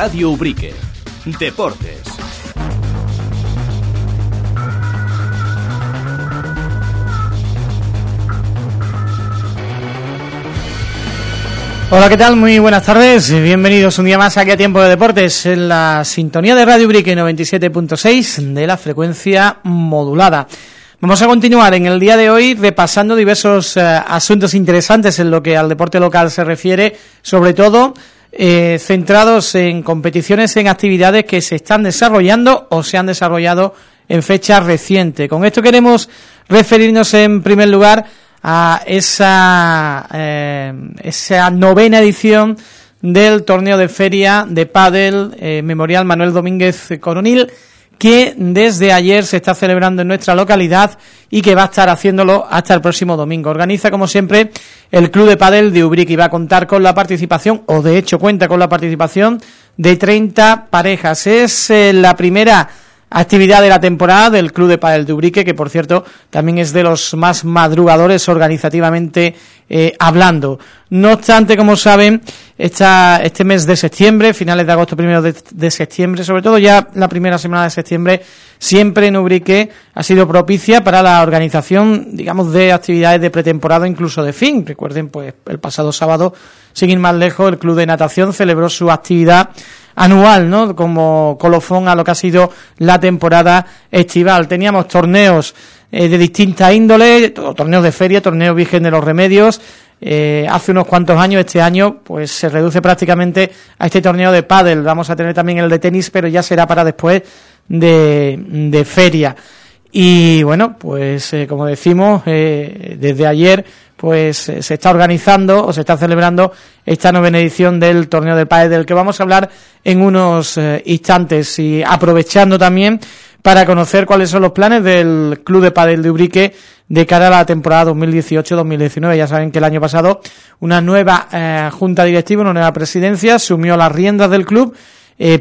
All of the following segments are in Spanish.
Radio Ubrique. Deportes. Hola, ¿qué tal? Muy buenas tardes. Bienvenidos un día más aquí a Tiempo de Deportes en la sintonía de Radio Ubrique 97.6 de la frecuencia modulada. Vamos a continuar en el día de hoy repasando diversos eh, asuntos interesantes en lo que al deporte local se refiere, sobre todo eh, centrados en competiciones, en actividades que se están desarrollando o se han desarrollado en fecha reciente. Con esto queremos referirnos en primer lugar a esa, eh, novena edición del torneo de feria de pádel eh, Memorial Manuel Domínguez Coronil que desde ayer se está celebrando en nuestra localidad y que va a estar haciéndolo hasta el próximo domingo. Organiza, como siempre, el Club de Padel de Ubrique y va a contar con la participación, o de hecho cuenta con la participación, de 30 parejas. Es eh, la primera actividad de la temporada del Club de Padel de Ubrique, que por cierto también es de los más madrugadores organizativamente eh, hablando. No obstante, como saben, esta, este mes de septiembre, finales de agosto, primero de, septiembre, sobre todo ya la primera semana de septiembre, siempre en Ubrique ha sido propicia para la organización, digamos, de actividades de pretemporada, incluso de fin. Recuerden, pues, el pasado sábado, sin ir más lejos, el Club de Natación celebró su actividad anual, ¿no? Como colofón a lo que ha sido la temporada estival. Teníamos torneos eh, de distintas índoles, torneos de feria, torneos Virgen de los Remedios, eh, hace unos cuantos años, este año, pues se reduce prácticamente a este torneo de pádel. Vamos a tener también el de tenis, pero ya será para después de, de feria. Y bueno, pues eh, como decimos, desde ayer pues se está organizando o se está celebrando esta novena edición del torneo del pádel del que vamos a hablar en unos instantes y aprovechando también para conocer cuáles son los planes del Club de Padel de Ubrique de cara a la temporada 2018-2019. Ya saben que el año pasado una nueva eh, junta directiva, una nueva presidencia asumió las riendas del club,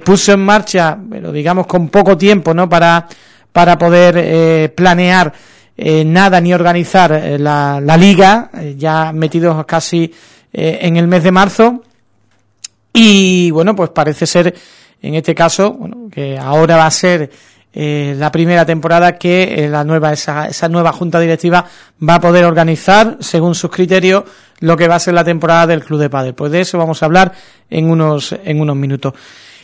puso en marcha, pero digamos con poco tiempo, ¿no? Para para poder planear eh, nada ni organizar eh, la, la, liga, eh, ya metidos casi en el mes de marzo. Y bueno, pues parece ser, en este caso, bueno, que ahora va a ser la primera temporada que la nueva esa, esa nueva junta directiva va a poder organizar, según sus criterios, lo que va a ser la temporada del Club de Padre. Pues de eso vamos a hablar en unos, en unos minutos.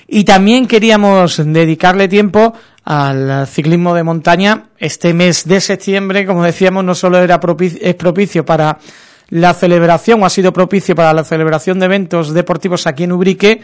Y también queríamos dedicarle tiempo al ciclismo de montaña. Este mes de septiembre, como decíamos, no solo era es propicio para la celebración, o ha sido propicio para la celebración de eventos deportivos aquí en Ubrique,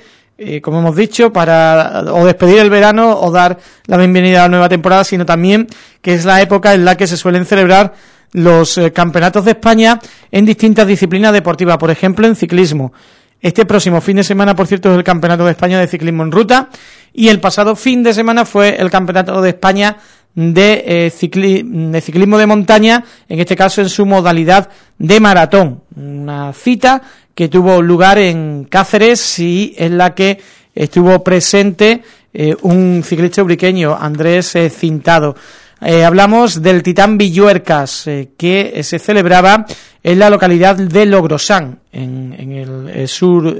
como hemos dicho, para o despedir el verano o dar la bienvenida a la nueva temporada, sino también que es la época en la que se suelen celebrar los eh, campeonatos de España en distintas disciplinas deportivas, por ejemplo, en ciclismo. Este próximo fin de semana, por cierto, es el Campeonato de España de Ciclismo en Ruta y el pasado fin de semana fue el Campeonato de España de, eh, de ciclismo de montaña, en este caso en su modalidad de maratón. Una cita que tuvo lugar en Cáceres y en la que estuvo presente eh, un ciclista ubriqueño, Andrés eh, Cintado. Eh, hablamos del Titán Villuercas, que se celebraba en la localidad de Logrosán, en, el eh, sur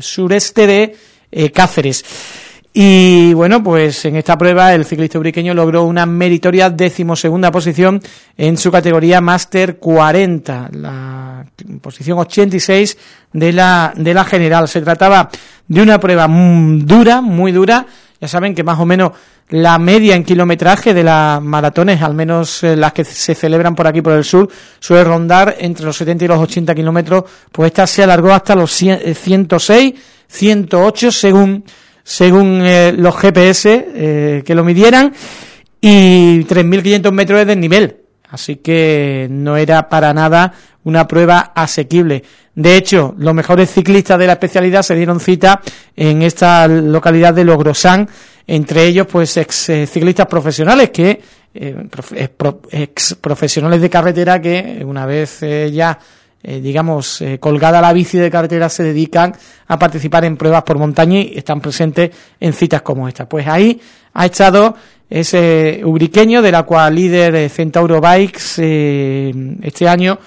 sureste de Cáceres. Y bueno, pues en esta prueba el ciclista ubriqueño logró una meritoria decimosegunda posición en su categoría Máster 40, la posición 86 de la, de la general. Se trataba de una prueba dura, muy dura, ya saben que más o menos la media en kilometraje de las maratones, al menos eh, las que se celebran por aquí por el sur, suele rondar entre los 70 y los 80 kilómetros, pues esta se alargó hasta los 106, 108 eh, según según eh, los GPS que lo midieran y 3.500 metros de desnivel. Así que no era para nada una prueba asequible. De hecho, los mejores ciclistas de la especialidad se dieron cita en esta localidad de Logrosán, entre ellos pues ex eh, ciclistas profesionales que eh, ex profesionales de carretera que una vez eh, ya digamos colgada la bici de carretera se dedican a participar en pruebas por montaña y están presentes en citas como esta. Pues ahí ha estado ese ubriqueño de la cual líder Centauro Bikes este año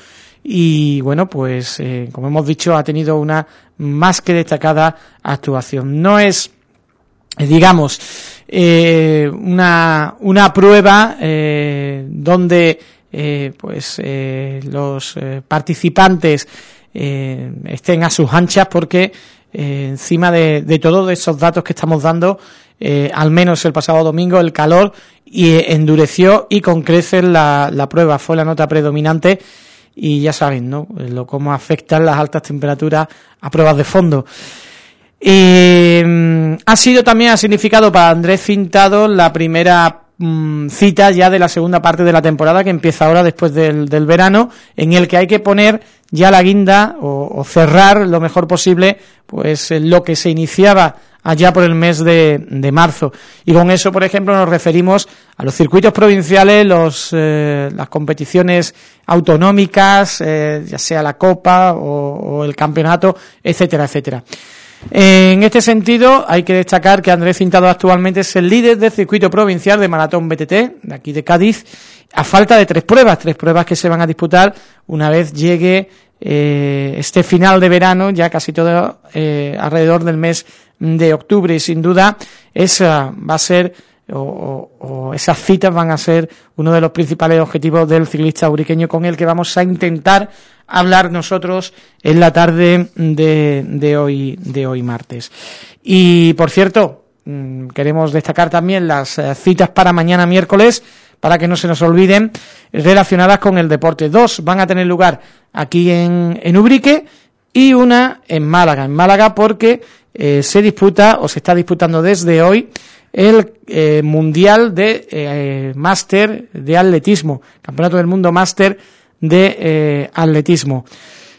y bueno, pues como hemos dicho ha tenido una más que destacada actuación. No es digamos, eh, una, una prueba eh, donde eh, pues eh, los eh, participantes eh, estén a sus anchas porque eh, encima de, de todos esos datos que estamos dando, eh, al menos el pasado domingo, el calor y endureció y con creces la, la prueba, fue la nota predominante y ya saben, ¿no? Lo cómo afectan las altas temperaturas a pruebas de fondo. Eh, ha sido también, ha significado para Andrés Cintado la primera mm, cita ya de la segunda parte de la temporada que empieza ahora después del, verano, en el que hay que poner ya la guinda o, cerrar lo mejor posible pues eh, lo que se iniciaba allá por el mes de, de, marzo. Y con eso, por ejemplo, nos referimos a los circuitos provinciales, los, eh, las competiciones autonómicas, eh, ya sea la Copa o, o, el campeonato, etcétera, etcétera. En este sentido, hay que destacar que Andrés Cintado actualmente es el líder del circuito provincial de maratón BTT, de aquí de Cádiz, a falta de tres pruebas, tres pruebas que se van a disputar una vez llegue eh, este final de verano, ya casi todo eh, alrededor del mes de octubre. Y sin duda esa va a ser o, o, esas citas van a ser uno de los principales objetivos del ciclista uriqueño con el que vamos a intentar hablar nosotros en la tarde de, de hoy de hoy martes. Y por cierto, mm, queremos destacar también las eh, citas para mañana miércoles para que no se nos olviden relacionadas con el deporte. Dos van a tener lugar aquí en, en Ubrique y una en Málaga. En Málaga porque eh, se disputa o se está disputando desde hoy el eh, Mundial de eh, Máster de Atletismo, Campeonato del Mundo Máster de eh, Atletismo.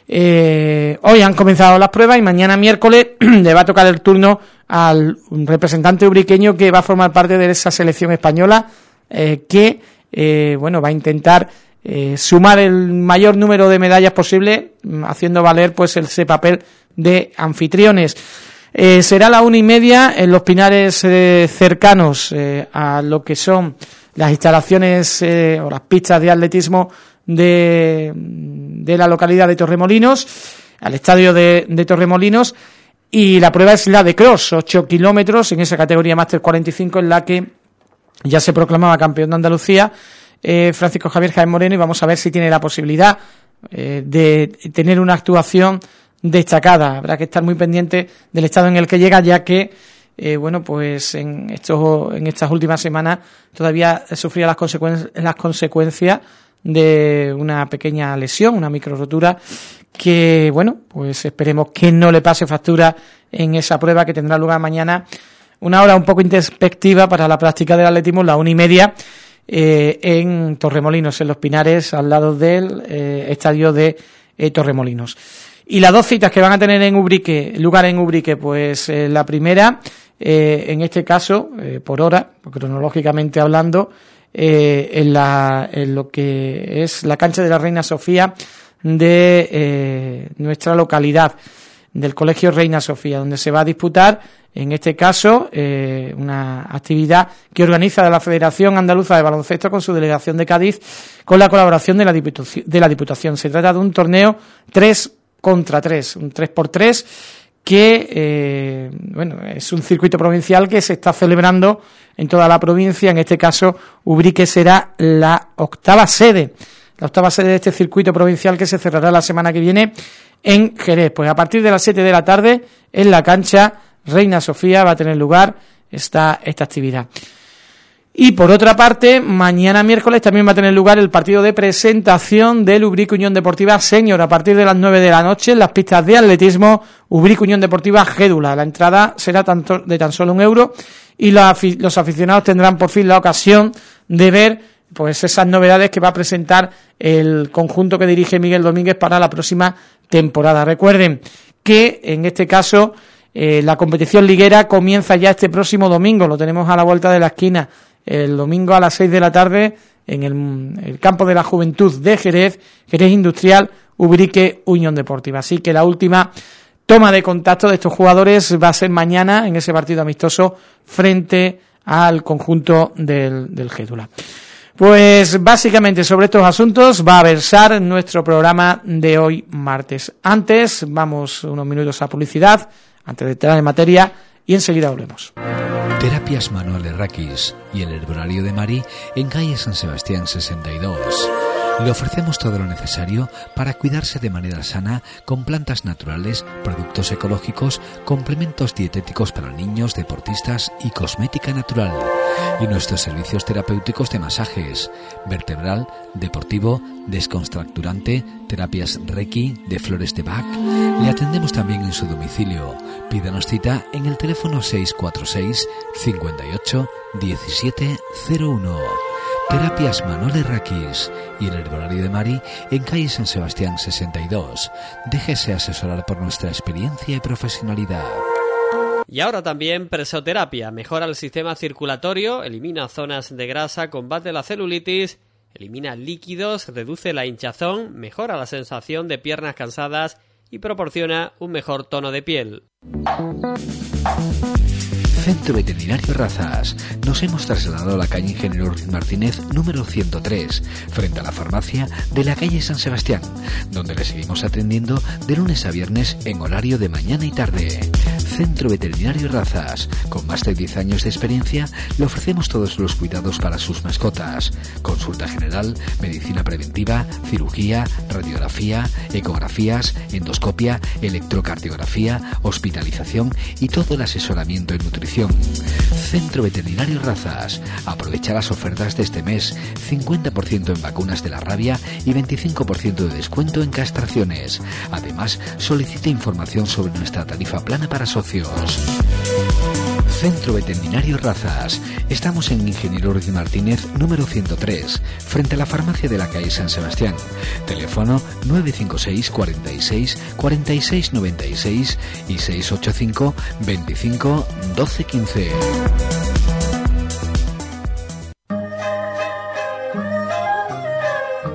Eh, hoy han comenzado las pruebas y mañana miércoles le va a tocar el turno al representante ubriqueño que va a formar parte de esa selección española eh, que bueno va a intentar sumar el mayor número de medallas posible haciendo valer pues ese papel de anfitriones. Eh, será la una y media en los pinares eh, cercanos eh, a lo que son las instalaciones o las pistas de atletismo de, de la localidad de Torremolinos, al estadio de, Torremolinos, y la prueba es la de cross, 8 kilómetros en esa categoría Máster 45 en la que ya se proclamaba campeón de Andalucía Francisco Javier Jaén Moreno y vamos a ver si tiene la posibilidad de tener una actuación destacada. Habrá que estar muy pendiente del estado en el que llega, ya que, eh, bueno, pues en, estos, en estas últimas semanas todavía sufría las, consecuencias las consecuencias de una pequeña lesión, una micro rotura, que, bueno, pues esperemos que no le pase factura en esa prueba que tendrá lugar mañana. Una hora un poco introspectiva para la práctica del atletismo, la una y media, eh, en Torremolinos, en Los Pinares, al lado del eh, estadio de Torremolinos. Y las dos citas que van a tener en Ubrique, lugar en Ubrique, pues eh, la primera, eh, en este caso, eh, por hora, cronológicamente hablando, en, la, en lo que es la cancha de la Reina Sofía de nuestra localidad, del Colegio Reina Sofía, donde se va a disputar, en este caso, una actividad que organiza la Federación Andaluza de Baloncesto con su delegación de Cádiz, con la colaboración de la Diputación. De la Diputación. Se trata de un torneo tres contra 3, un 3 por 3 que eh, bueno, es un circuito provincial que se está celebrando en toda la provincia, en este caso Ubrique será la octava sede, la octava sede de este circuito provincial que se cerrará la semana que viene en Jerez. Pues a partir de las 7 de la tarde en la cancha Reina Sofía va a tener lugar esta, esta actividad. Y por otra parte, mañana miércoles también va a tener lugar el partido de presentación del Ubrique Unión Deportiva Senior a partir de las 9 de la noche en las pistas de atletismo Ubrique Unión Deportiva Gédula. La entrada será tanto, de tan solo un euro y los aficionados tendrán por fin la ocasión de ver pues esas novedades que va a presentar el conjunto que dirige Miguel Domínguez para la próxima temporada. Recuerden que en este caso eh, la competición liguera comienza ya este próximo domingo, lo tenemos a la vuelta de la esquina el domingo a las 6 de la tarde en el, el, campo de la juventud de Jerez, Jerez Industrial, Ubrique, Unión Deportiva. Así que la última toma de contacto de estos jugadores va a ser mañana en ese partido amistoso frente al conjunto del, del Gédula. Pues básicamente sobre estos asuntos va a versar nuestro programa de hoy martes. Antes, vamos unos minutos a publicidad, antes de entrar en materia, y enseguida volvemos. Terapias Manuel Raquis y el Herbolario de Mari en calle San Sebastián 62. Le ofrecemos todo lo necesario para cuidarse de manera sana con plantas naturales, productos ecológicos, complementos dietéticos para niños, deportistas y cosmética natural. Y nuestros servicios terapéuticos de masajes, vertebral, deportivo, descontracturante, terapias Reiki, de flores de Bach. Le atendemos también en su domicilio. Pídanos cita en el teléfono 646 58 1701. Terapias Manuel Raquis y el Herbolario de Mari en calle San Sebastián 62. Déjese asesorar por nuestra experiencia y profesionalidad. Y ahora también presoterapia. Mejora el sistema circulatorio, elimina zonas de grasa, combate la celulitis, elimina líquidos, reduce la hinchazón, mejora la sensación de piernas cansadas y proporciona un mejor tono de piel. Centro Veterinario Razas. Nos hemos trasladado a la calle Ingeniero Martínez número 103, frente a la farmacia de la calle San Sebastián, donde le seguimos atendiendo de lunes a viernes en horario de mañana y tarde. Centro Veterinario Razas. Con más de 10 años de experiencia, le ofrecemos todos los cuidados para sus mascotas. Consulta general, medicina preventiva, cirugía, radiografía, ecografías, endoscopia, electrocardiografía, hospitalización y todo el asesoramiento en nutrición Centro Veterinario Razas. Aprovecha las ofertas de este mes. 50% en vacunas de la rabia y 25% de descuento en castraciones. Además, solicita información sobre nuestra tarifa plana para socios. Centro Veterinario Razas. Estamos en Ingeniero Ruiz Martínez, número 103, frente a la farmacia de la calle San Sebastián. Teléfono 956 46 46 96 y 685 25 12 15.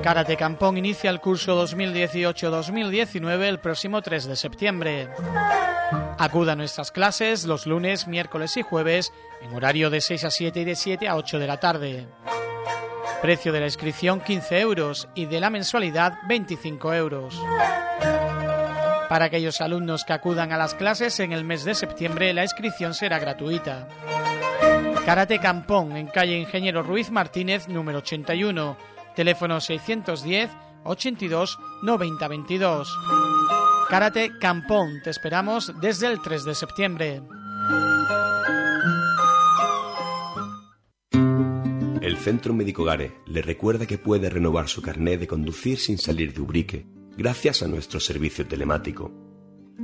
Karate Campón inicia el curso 2018-2019 el próximo 3 de septiembre. Acuda a nuestras clases los lunes, miércoles y jueves en horario de 6 a 7 y de 7 a 8 de la tarde. Precio de la inscripción 15 euros y de la mensualidad 25 euros. Para aquellos alumnos que acudan a las clases en el mes de septiembre la inscripción será gratuita. Karate Campón en calle Ingeniero Ruiz Martínez número 81, teléfono 610 82 90 22. Karate Campón. Te esperamos desde el 3 de septiembre. El Centro Médico Gare le recuerda que puede renovar su carné de conducir sin salir de Ubrique gracias a nuestro servicio telemático.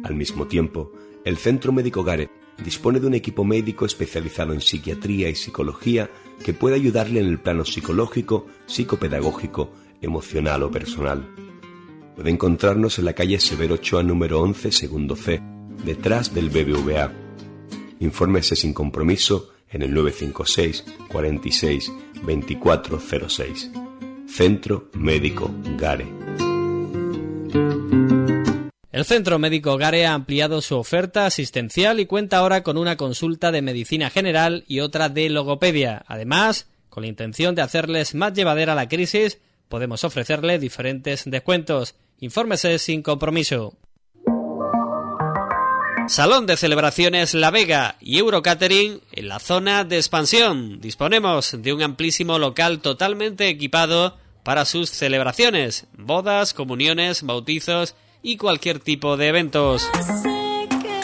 Al mismo tiempo, el Centro Médico Gare dispone de un equipo médico especializado en psiquiatría y psicología que puede ayudarle en el plano psicológico, psicopedagógico, emocional o personal. Puede encontrarnos en la calle Severo Ochoa número 11, segundo C, detrás del BBVA. Infórmese sin compromiso en el 956 46 2406. Centro Médico Gare. El Centro Médico Gare ha ampliado su oferta asistencial y cuenta ahora con una consulta de medicina general y otra de logopedia. Además, con la intención de hacerles más llevadera la crisis, podemos ofrecerle diferentes descuentos. Infórmese sin compromiso. Salón de celebraciones La Vega y Eurocatering en la zona de expansión. Disponemos de un amplísimo local totalmente equipado para sus celebraciones, bodas, comuniones, bautizos y cualquier tipo de eventos.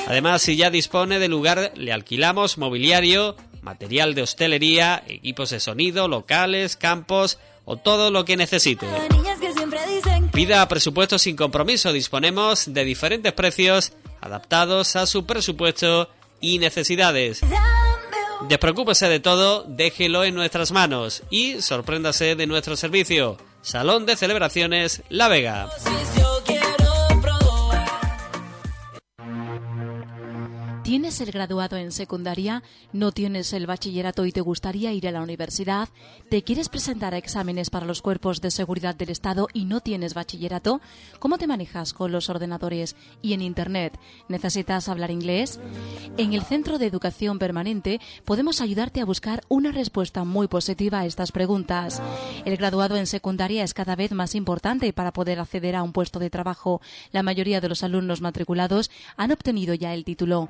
Además, si ya dispone de lugar, le alquilamos mobiliario, material de hostelería, equipos de sonido, locales, campos o todo lo que necesite. Pida presupuesto sin compromiso. Disponemos de diferentes precios adaptados a su presupuesto y necesidades. Despreocúpese de todo, déjelo en nuestras manos y sorpréndase de nuestro servicio. Salón de Celebraciones La Vega. ¿Tienes el graduado en secundaria? ¿No tienes el bachillerato y te gustaría ir a la universidad? ¿Te quieres presentar a exámenes para los cuerpos de seguridad del Estado y no tienes bachillerato? ¿Cómo te manejas con los ordenadores y en Internet? ¿Necesitas hablar inglés? En el Centro de Educación Permanente podemos ayudarte a buscar una respuesta muy positiva a estas preguntas. El graduado en secundaria es cada vez más importante para poder acceder a un puesto de trabajo. La mayoría de los alumnos matriculados han obtenido ya el título.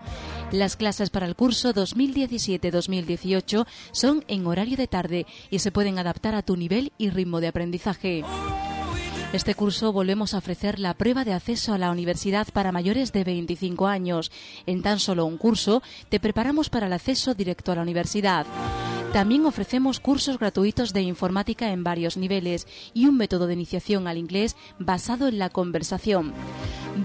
Las clases para el curso 2017-2018 son en horario de tarde y se pueden adaptar a tu nivel y ritmo de aprendizaje. Este curso volvemos a ofrecer la prueba de acceso a la universidad para mayores de 25 años. En tan solo un curso te preparamos para el acceso directo a la universidad. También ofrecemos cursos gratuitos de informática en varios niveles y un método de iniciación al inglés basado en la conversación.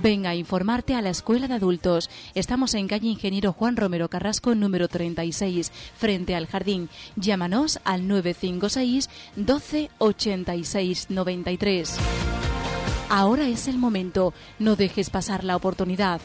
Ven a informarte a la Escuela de Adultos. Estamos en calle Ingeniero Juan Romero Carrasco, número 36, frente al jardín. Llámanos al 956 12 86 93. Ahora es el momento. No dejes pasar la oportunidad.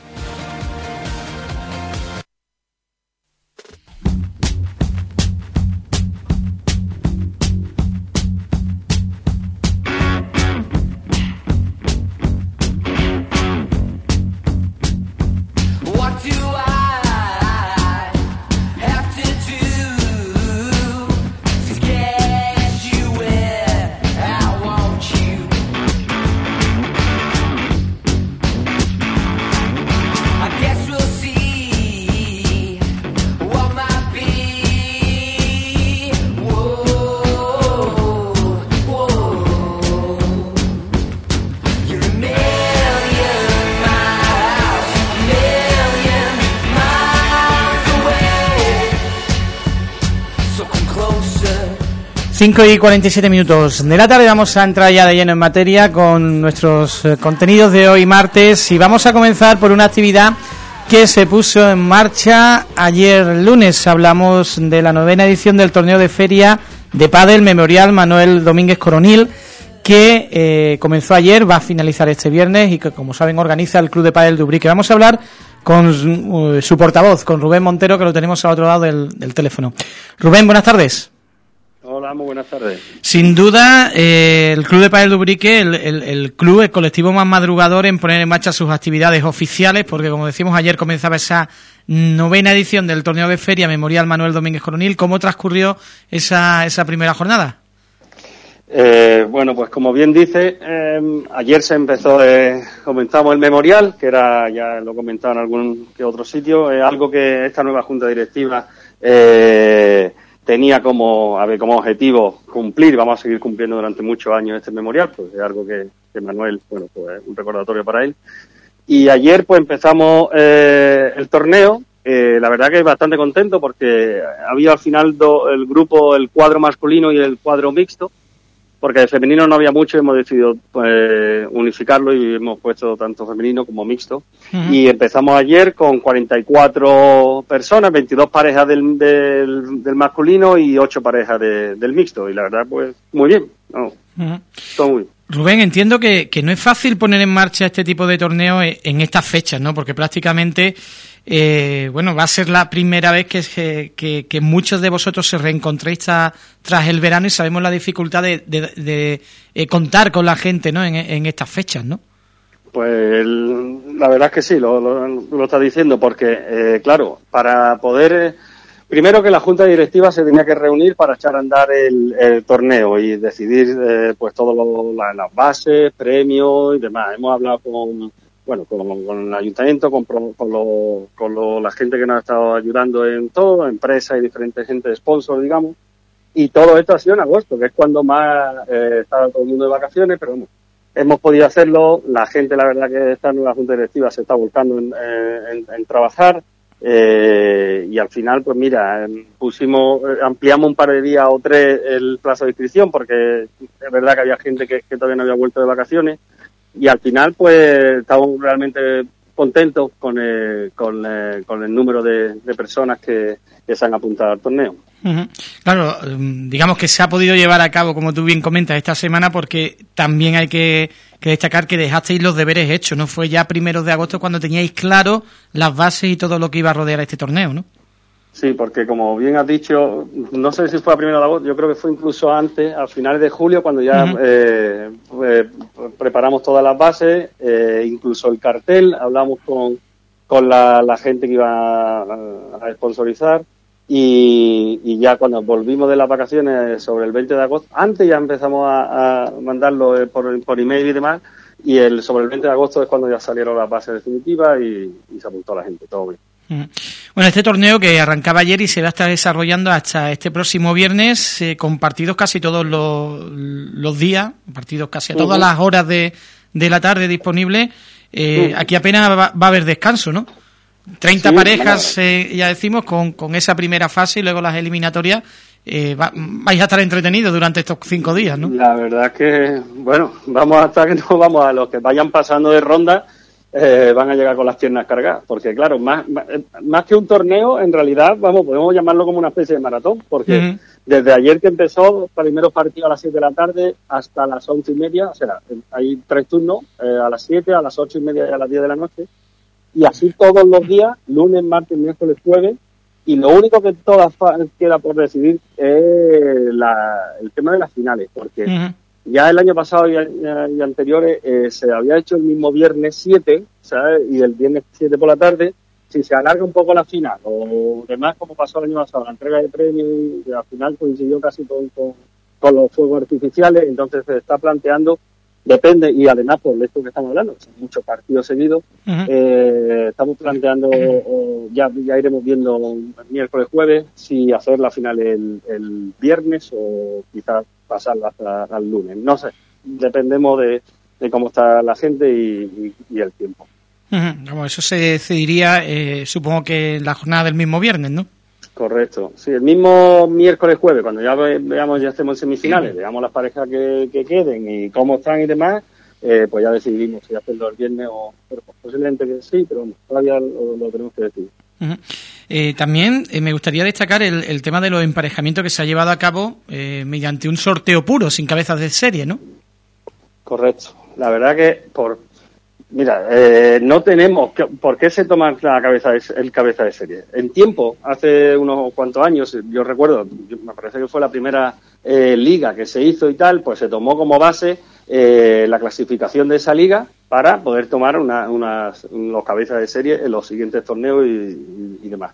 5 y 47 minutos de la tarde vamos a entrar ya de lleno en materia con nuestros eh, contenidos de hoy martes y vamos a comenzar por una actividad que se puso en marcha ayer lunes. Hablamos de la novena edición del torneo de feria de Padel Memorial Manuel Domínguez Coronil que eh, comenzó ayer, va a finalizar este viernes y que como saben organiza el Club de Padel de Ubrique. Vamos a hablar con uh, su portavoz, con Rubén Montero que lo tenemos al otro lado del teléfono. Rubén, buenas tardes. Hola, muy buenas tardes. Sin duda, eh, el Club de Padel Dubrique, el, el, club, el colectivo más madrugador en poner en marcha sus actividades oficiales, porque como decimos ayer comenzaba esa novena edición del torneo de feria Memorial Manuel Domínguez Coronil. ¿Cómo transcurrió esa, esa primera jornada? Eh, bueno, pues como bien dice, eh, ayer se empezó, comenzamos el memorial, que era, ya lo comentaba en algún que otro sitio, algo que esta nueva junta directiva eh, tenía como, a como objetivo cumplir, vamos a seguir cumpliendo durante muchos años este memorial, pues es algo que, Manuel, bueno, pues un recordatorio para él. Y ayer pues empezamos eh, el torneo, la verdad que bastante contento porque había al final el grupo, el cuadro masculino y el cuadro mixto, porque de femenino no había mucho, hemos decidido pues, unificarlo y hemos puesto tanto femenino como mixto. Y empezamos ayer con 44 personas, 22 parejas del, del, masculino y 8 parejas del mixto. Y la verdad, pues muy bien. todo muy bien. Rubén, entiendo que, que no es fácil poner en marcha este tipo de torneos en estas fechas, ¿no? Porque prácticamente eh, bueno, va a ser la primera vez que, muchos de vosotros se reencontréis tras el verano y sabemos la dificultad de, eh, contar con la gente ¿no? en, estas fechas, ¿no? Pues la verdad es que sí, lo, lo, está diciendo, porque, eh, claro, para poder... Primero que la Junta Directiva se tenía que reunir para echar a andar el, torneo y decidir pues todo las bases, premios y demás. Hemos hablado con bueno, con, el ayuntamiento, con, con, la gente que nos ha estado ayudando en todo, empresas y diferentes gente de sponsor, digamos. Y todo esto ha sido en agosto, que es cuando más eh, estaba todo el mundo de vacaciones, pero bueno, hemos podido hacerlo. La gente, la verdad, que está en la Junta Directiva se está volcando en, eh, trabajar. Eh, y al final, pues mira, em, pusimos, ampliamos un par de días o tres el plazo de inscripción porque es verdad que había gente que todavía no había vuelto de vacaciones y al final pues estamos realmente contentos con el, con, el número de, personas que, se han apuntado al torneo. Claro, mm, digamos que se ha podido llevar a cabo, como tú bien comentas, esta semana porque también hay que, que destacar que dejasteis los deberes hechos, ¿no? Fue ya primeros de agosto cuando teníais claro las bases y todo lo que iba a rodear a este torneo, ¿no? Sí, porque como bien has dicho, no sé si fue a primera de agosto, yo creo que fue incluso antes, a finales de julio, cuando ya eh, eh, preparamos todas las bases, eh, incluso el cartel, hablamos con, con la, gente que iba a, sponsorizar y, ya cuando volvimos de las vacaciones sobre el 20 de agosto, antes ya empezamos a, mandarlo por, por email y demás, y el sobre el 20 de agosto es cuando ya salieron las bases definitivas y, y se apuntó la gente, todo bien. Bueno, este torneo que arrancaba ayer y se va a estar desarrollando hasta este próximo viernes eh, con partidos casi todos los, días, partidos casi a todas las horas de, de la tarde disponibles. Eh, aquí apenas va, a haber descanso, ¿no? 30 parejas, eh, ya decimos, con, con esa primera fase y luego las eliminatorias. Eh, vais a estar entretenidos durante estos cinco días, ¿no? La verdad es que, bueno, vamos hasta que no vamos a los que vayan pasando de ronda, eh, van a llegar con las piernas cargadas. Porque, claro, más, más que un torneo, en realidad, vamos, podemos llamarlo como una especie de maratón. Porque desde ayer que empezó, primeros partidos a las 7 de la tarde hasta las once y media, o sea, hay tres turnos, a las 7, a las ocho y media y a las 10 de la noche y así todos los días, lunes, martes, miércoles, jueves, y lo único que todas queda por decidir es la, el tema de las finales, porque ya el año pasado y, anteriores eh, se había hecho el mismo viernes 7, ¿sabes? y el viernes 7 por la tarde, si se alarga un poco la final, o demás como pasó el año pasado, la entrega de premios, y al final coincidió casi con, con los fuegos artificiales, entonces se está planteando Depende, y además por esto que estamos hablando, son muchos partidos seguidos, eh, estamos planteando, ya, ya iremos viendo miércoles, jueves, si hacer la final el, viernes o quizás pasarla hasta el lunes. No sé, dependemos de, cómo está la gente y, el tiempo. eso se decidiría, eh, supongo que la jornada del mismo viernes, ¿no? Correcto. Sí, el mismo miércoles, jueves, cuando ya veamos, ya estemos en semifinales, veamos las parejas que, queden y cómo están y demás, eh, pues ya decidimos si hacerlo el viernes o pero posiblemente que sí, pero todavía lo, tenemos que decidir. Eh, también eh, me gustaría destacar el, tema de los emparejamientos que se ha llevado a cabo mediante un sorteo puro, sin cabezas de serie, ¿no? Correcto. La verdad que por Mira, eh, no tenemos. ¿Por qué se toma la cabeza el cabeza de serie? En tiempo, hace unos cuantos años, yo recuerdo, me parece que fue la primera eh, liga que se hizo y tal, pues se tomó como base eh, la clasificación de esa liga para poder tomar una, unas, los cabezas de serie en los siguientes torneos y, demás.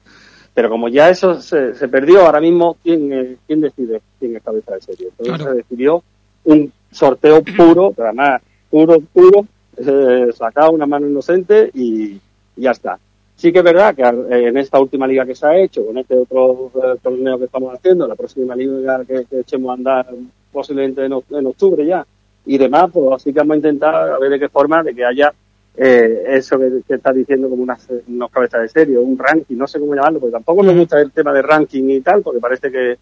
Pero como ya eso se, se perdió, ahora mismo, ¿quién, ¿quién decide quién es cabeza de serie? Entonces se decidió un sorteo puro, además puro, puro, eh, sacado una mano inocente y, ya está. Sí que es verdad que en esta última liga que se ha hecho, con este otro eh, torneo que estamos haciendo, la próxima liga que, echemos a andar posiblemente en, octubre ya y demás, pues así que vamos a intentar a ver de qué forma de que haya eh, eso que, está diciendo como unas, unas cabezas de serie, un ranking, no sé cómo llamarlo, porque tampoco me gusta el tema de ranking y tal, porque parece que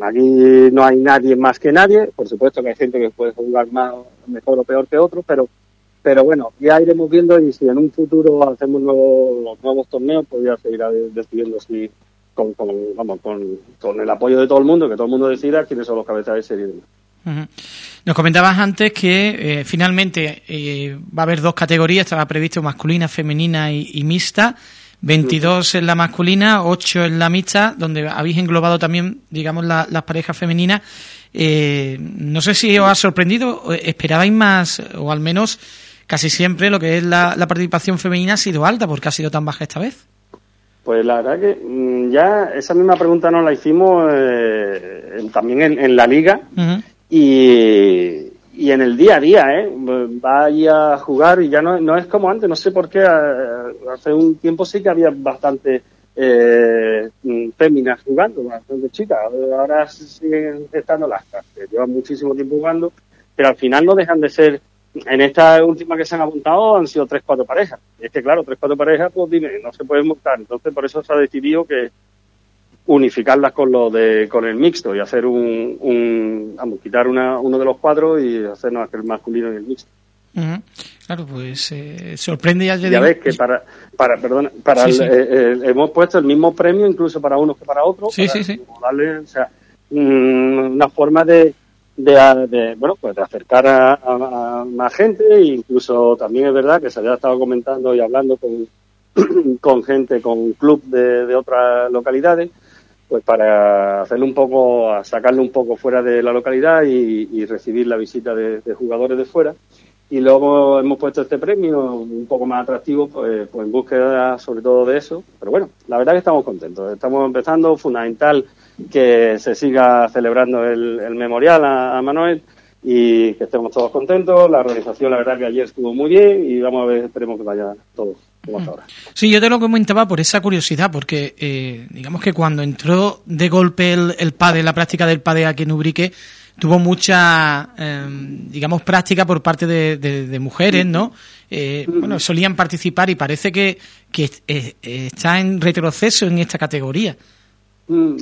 aquí no hay nadie más que nadie, por supuesto que hay gente que puede jugar más, mejor o peor que otro, pero pero bueno, ya iremos viendo y si en un futuro hacemos nuevos, nuevos torneos, pues ya se irá decidiendo si con, con, vamos, con, con, el apoyo de todo el mundo, que todo el mundo decida quiénes son los cabezas de serie. Nos comentabas antes que eh, finalmente eh, va a haber dos categorías, estaba previsto masculina, femenina y, mixta. 22 en la masculina, 8 en la mixta, donde habéis englobado también, digamos, las parejas femeninas. Eh, no sé si os ha sorprendido, ¿esperabais más, o al menos casi siempre lo que es la, participación femenina ha sido alta. porque ha sido tan baja esta vez? Pues la verdad que mm, ya esa misma pregunta nos la hicimos eh, también en, la liga y, y, en el día a día, ¿eh? Vaya a jugar y ya no, no es como antes, no sé por qué, hace un tiempo sí que había bastante eh, féminas jugando, bastante chicas, ahora siguen estando las que llevan muchísimo tiempo jugando, pero al final no dejan de ser en esta última que se han apuntado han sido tres, cuatro parejas. Es que, claro, tres, cuatro parejas, pues dime, no se pueden montar. Entonces, por eso se ha decidido que unificarlas con lo de, con el mixto y hacer un, un vamos, quitar una, uno de los cuatro y hacernos el masculino y el mixto. Claro, pues eh, sorprende ya. Ya ves que para, para, perdona, para eh, hemos puesto el mismo premio incluso para unos que para otros. Sí, sí, sí. Darle, o sea, mm, una forma de, de, bueno pues de acercar a, más gente e incluso también es verdad que se había estado comentando y hablando con, con gente con club de, de otras localidades pues para hacerle un poco sacarle un poco fuera de la localidad y, recibir la visita de, jugadores de fuera. Y luego hemos puesto este premio un poco más atractivo pues, pues en búsqueda sobre todo de eso. Pero bueno la verdad que estamos contentos. Estamos empezando fundamental que se siga celebrando el, memorial a, Manuel y que estemos todos contentos. La organización, la verdad que ayer estuvo muy bien y vamos a ver, esperemos que vaya todo como hasta ahora. Sí, yo te lo comentaba por esa curiosidad, porque eh, digamos que cuando entró de golpe el, el PADE, la práctica del PADE aquí en Ubrique, tuvo mucha, eh, digamos, práctica por parte de, de, mujeres, ¿no? Eh, bueno, solían participar y parece que, que eh, está en retroceso en esta categoría. Mm,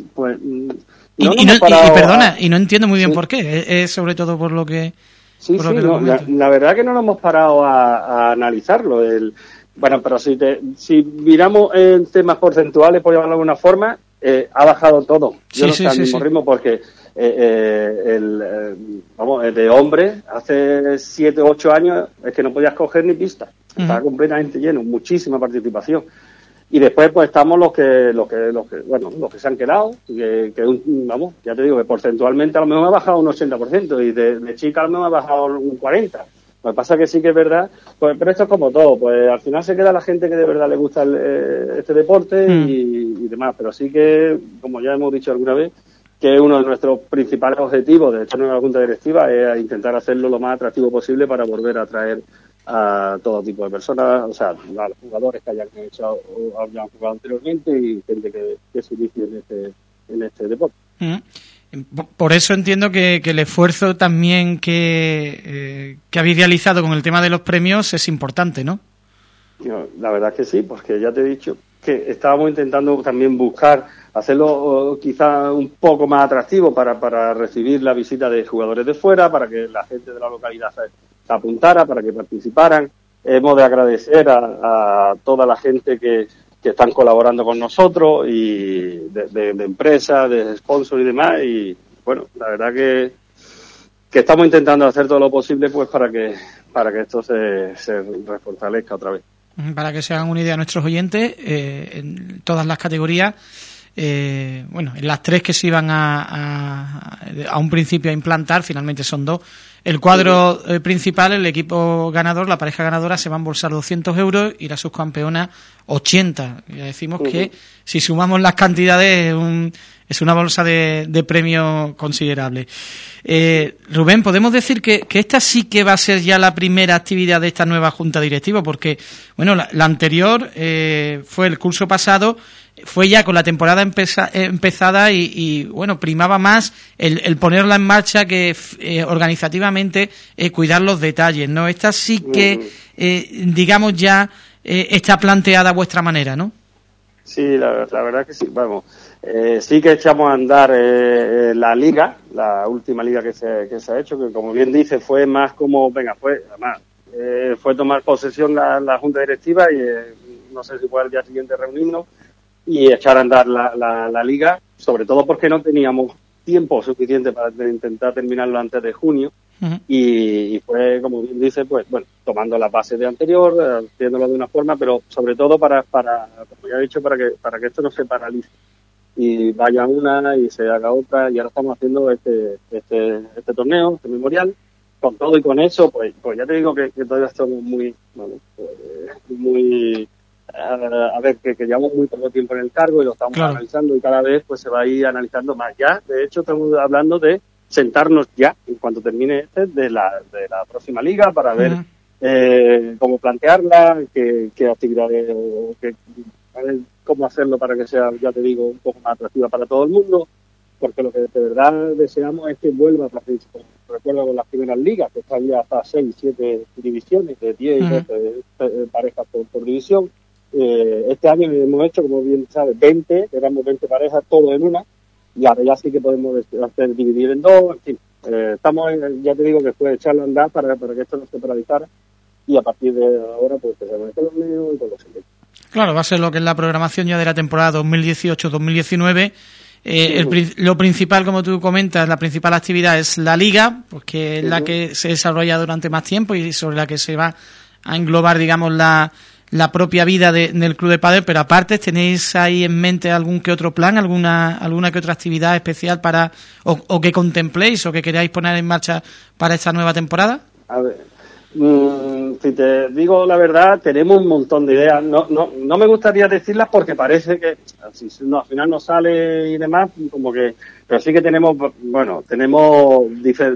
y, y, perdona, y no entiendo muy bien por qué. Es, sobre todo por lo que. Sí, sí, la, verdad que no nos hemos parado a, analizarlo. El, bueno, pero si, te, si miramos en temas porcentuales, por llamarlo de alguna forma, eh, ha bajado todo. Yo no sé al mismo ritmo porque eh, eh, el, vamos, de hombre, hace 7 o 8 años es que no podías coger ni pista. Estaba completamente lleno, muchísima participación y después pues estamos los que los que los que bueno los que se han quedado que, vamos ya te digo que porcentualmente a lo mejor ha bajado un 80% y de, de chica a lo mejor ha bajado un 40% lo que pasa que sí que es verdad pues pero esto es como todo pues al final se queda la gente que de verdad le gusta eh, este deporte mm. y, demás pero sí que como ya hemos dicho alguna vez que uno de nuestros principales objetivos de esta nueva junta directiva es intentar hacerlo lo más atractivo posible para volver a traer a todo tipo de personas, o sea, a los jugadores que hayan hecho o hayan jugado anteriormente y gente que, se inicie en este, en este deporte. Mm. Por eso entiendo que, el esfuerzo también que, eh, que habéis realizado con el tema de los premios es importante, ¿no? La verdad es que sí, porque ya te he dicho que estábamos intentando también buscar hacerlo quizá un poco más atractivo para, para recibir la visita de jugadores de fuera, para que la gente de la localidad apuntara, para que participaran. Hemos de agradecer a, toda la gente que, que, están colaborando con nosotros y de, empresas, de sponsors y demás. Y bueno, la verdad que, que estamos intentando hacer todo lo posible pues para que, para que esto se, se otra vez. Para que se hagan una idea nuestros oyentes, eh, en todas las categorías eh, bueno, en las tres que se iban a, a, un principio a implantar, finalmente son dos. El cuadro eh, principal, el equipo ganador, la pareja ganadora, se va a embolsar 200 euros y la subcampeona 80. Ya decimos que si sumamos las cantidades es una bolsa de, de premio considerable. Eh, Rubén, podemos decir que, esta sí que va a ser ya la primera actividad de esta nueva junta directiva, porque, bueno, la, anterior eh, fue el curso pasado fue ya con la temporada empezada y, bueno, primaba más el, ponerla en marcha que eh, organizativamente eh, cuidar los detalles, ¿no? Esta sí que, eh, digamos, ya está planteada a vuestra manera, ¿no? Sí, la, verdad que sí, vamos. Sí que echamos a andar la liga, la última liga que se, que se ha hecho, que como bien dice, fue más como, venga, fue, además, fue tomar posesión la, la Junta Directiva y no sé si fue al día siguiente reunirnos y echar a andar la, la, liga, sobre todo porque no teníamos tiempo suficiente para intentar terminarlo antes de junio. y, fue, como bien dice, pues bueno, tomando la base de anterior, haciéndolo de una forma, pero sobre todo para, para como ya he dicho, para que, para que esto no se paralice y vaya una y se haga otra. Y ahora estamos haciendo este, este, este torneo, este memorial, con todo y con eso, pues, pues ya te digo que, todavía estamos muy, bueno, pues, muy a ver, que, llevamos muy poco tiempo en el cargo y lo estamos analizando y cada vez pues se va a ir analizando más. Ya, de hecho, estamos hablando de sentarnos ya, en cuanto termine este, de la, de la próxima liga para ver eh, cómo plantearla, qué, qué actividades, qué, cómo hacerlo para que sea, ya te digo, un poco más atractiva para todo el mundo, porque lo que de verdad deseamos es que vuelva a recuerdo con las primeras ligas, que había hasta 6, 7 divisiones, de 10 y 12 parejas por división, eh, este año hemos hecho, como bien sabes, 20, éramos 20 parejas, todo en una, y ahora ya sí que podemos hacer dividir en dos, en fin. Eh, estamos, ya te digo que fue echarlo a andar para, para que esto no se paralizara, y a partir de ahora, pues empezamos el torneo y todo lo siguiente. Claro, va a ser lo que es la programación ya de la temporada 2018-2019. Eh, lo principal, como tú comentas, la principal actividad es la liga, porque es la que se desarrolla durante más tiempo y sobre la que se va a englobar, digamos, la, la propia vida de, del club de padre, pero aparte tenéis ahí en mente algún que otro plan, alguna alguna que otra actividad especial para o, que contempléis o que queráis poner en marcha para esta nueva temporada. A ver, mm, si te digo la verdad, tenemos un montón de ideas. No, no, no me gustaría decirlas porque parece que si no, al final no sale y demás, como que, pero sí que tenemos, bueno, tenemos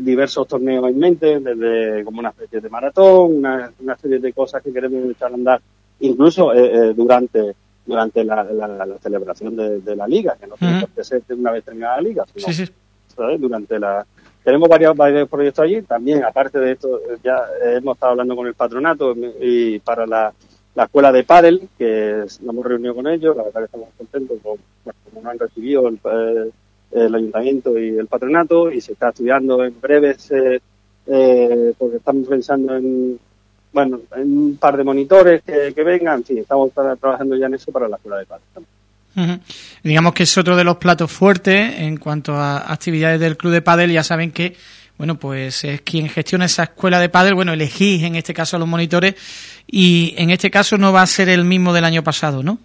diversos torneos en mente, desde como una especie de maratón, una, una serie de cosas que queremos echar a andar, incluso eh, eh, durante durante la, la, celebración de, la liga, que no tiene que ser una vez terminada la liga, sino durante la tenemos varios, varios proyectos allí. También, aparte de esto, ya hemos estado hablando con el patronato y para la, la escuela de pádel, que nos hemos reunido con ellos. La verdad que estamos contentos con como nos han recibido el, eh, el, ayuntamiento y el patronato y se está estudiando en breves, eh, eh, porque estamos pensando en, bueno, en un par de monitores que, que vengan. Sí, estamos trabajando ya en eso para la escuela de pádel Digamos que es otro de los platos fuertes en cuanto a actividades del club de pádel. Ya saben que, bueno, pues es quien gestiona esa escuela de pádel. Bueno, elegís en este caso a los monitores y en este caso no va a ser el mismo del año pasado, ¿no?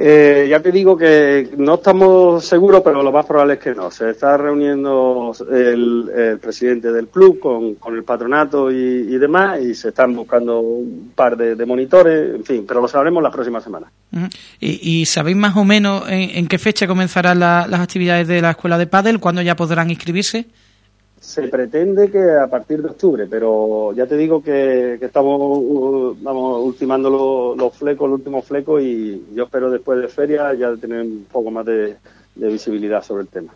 Eh, ya te digo que no estamos seguros, pero lo más probable es que no. Se está reuniendo el, presidente del club con, el patronato y, demás y se están buscando un par de, monitores, en fin, pero lo sabremos la próxima semana. ¿Y, sabéis más o menos en, qué fecha comenzarán las actividades de la escuela de pádel? ¿Cuándo ya podrán inscribirse? Se pretende que a partir de octubre, pero ya te digo que, estamos uh, vamos ultimando los, flecos, los últimos flecos y yo espero después de feria ya tener un poco más de, visibilidad sobre el tema.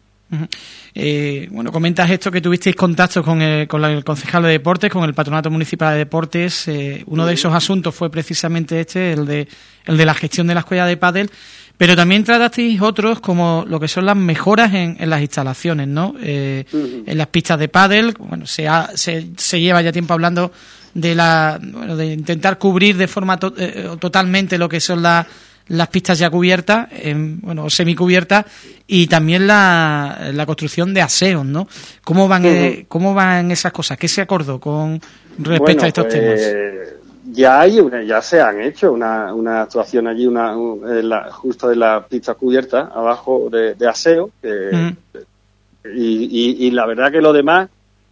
Eh, bueno, comentas esto que tuvisteis contacto con el, con el concejal de deportes, con el patronato municipal de deportes. Eh, uno de esos asuntos fue precisamente este, el de, el de la gestión de la escuela de pádel. Pero también tratasteis otros como lo que son las mejoras en, las instalaciones, ¿no? Eh, en las pistas de pádel, bueno, se, se, lleva ya tiempo hablando de la bueno, de intentar cubrir de forma eh, totalmente lo que son las pistas ya cubiertas, bueno, semicubiertas, y también la, la construcción de aseos, ¿no? ¿Cómo van, eh, ¿Cómo van esas cosas? ¿Qué se acordó con respecto a estos pues, temas? Ya hay una, ya se han hecho una, una actuación allí una, justo de la pista cubierta abajo de, aseo y, y, la verdad que lo demás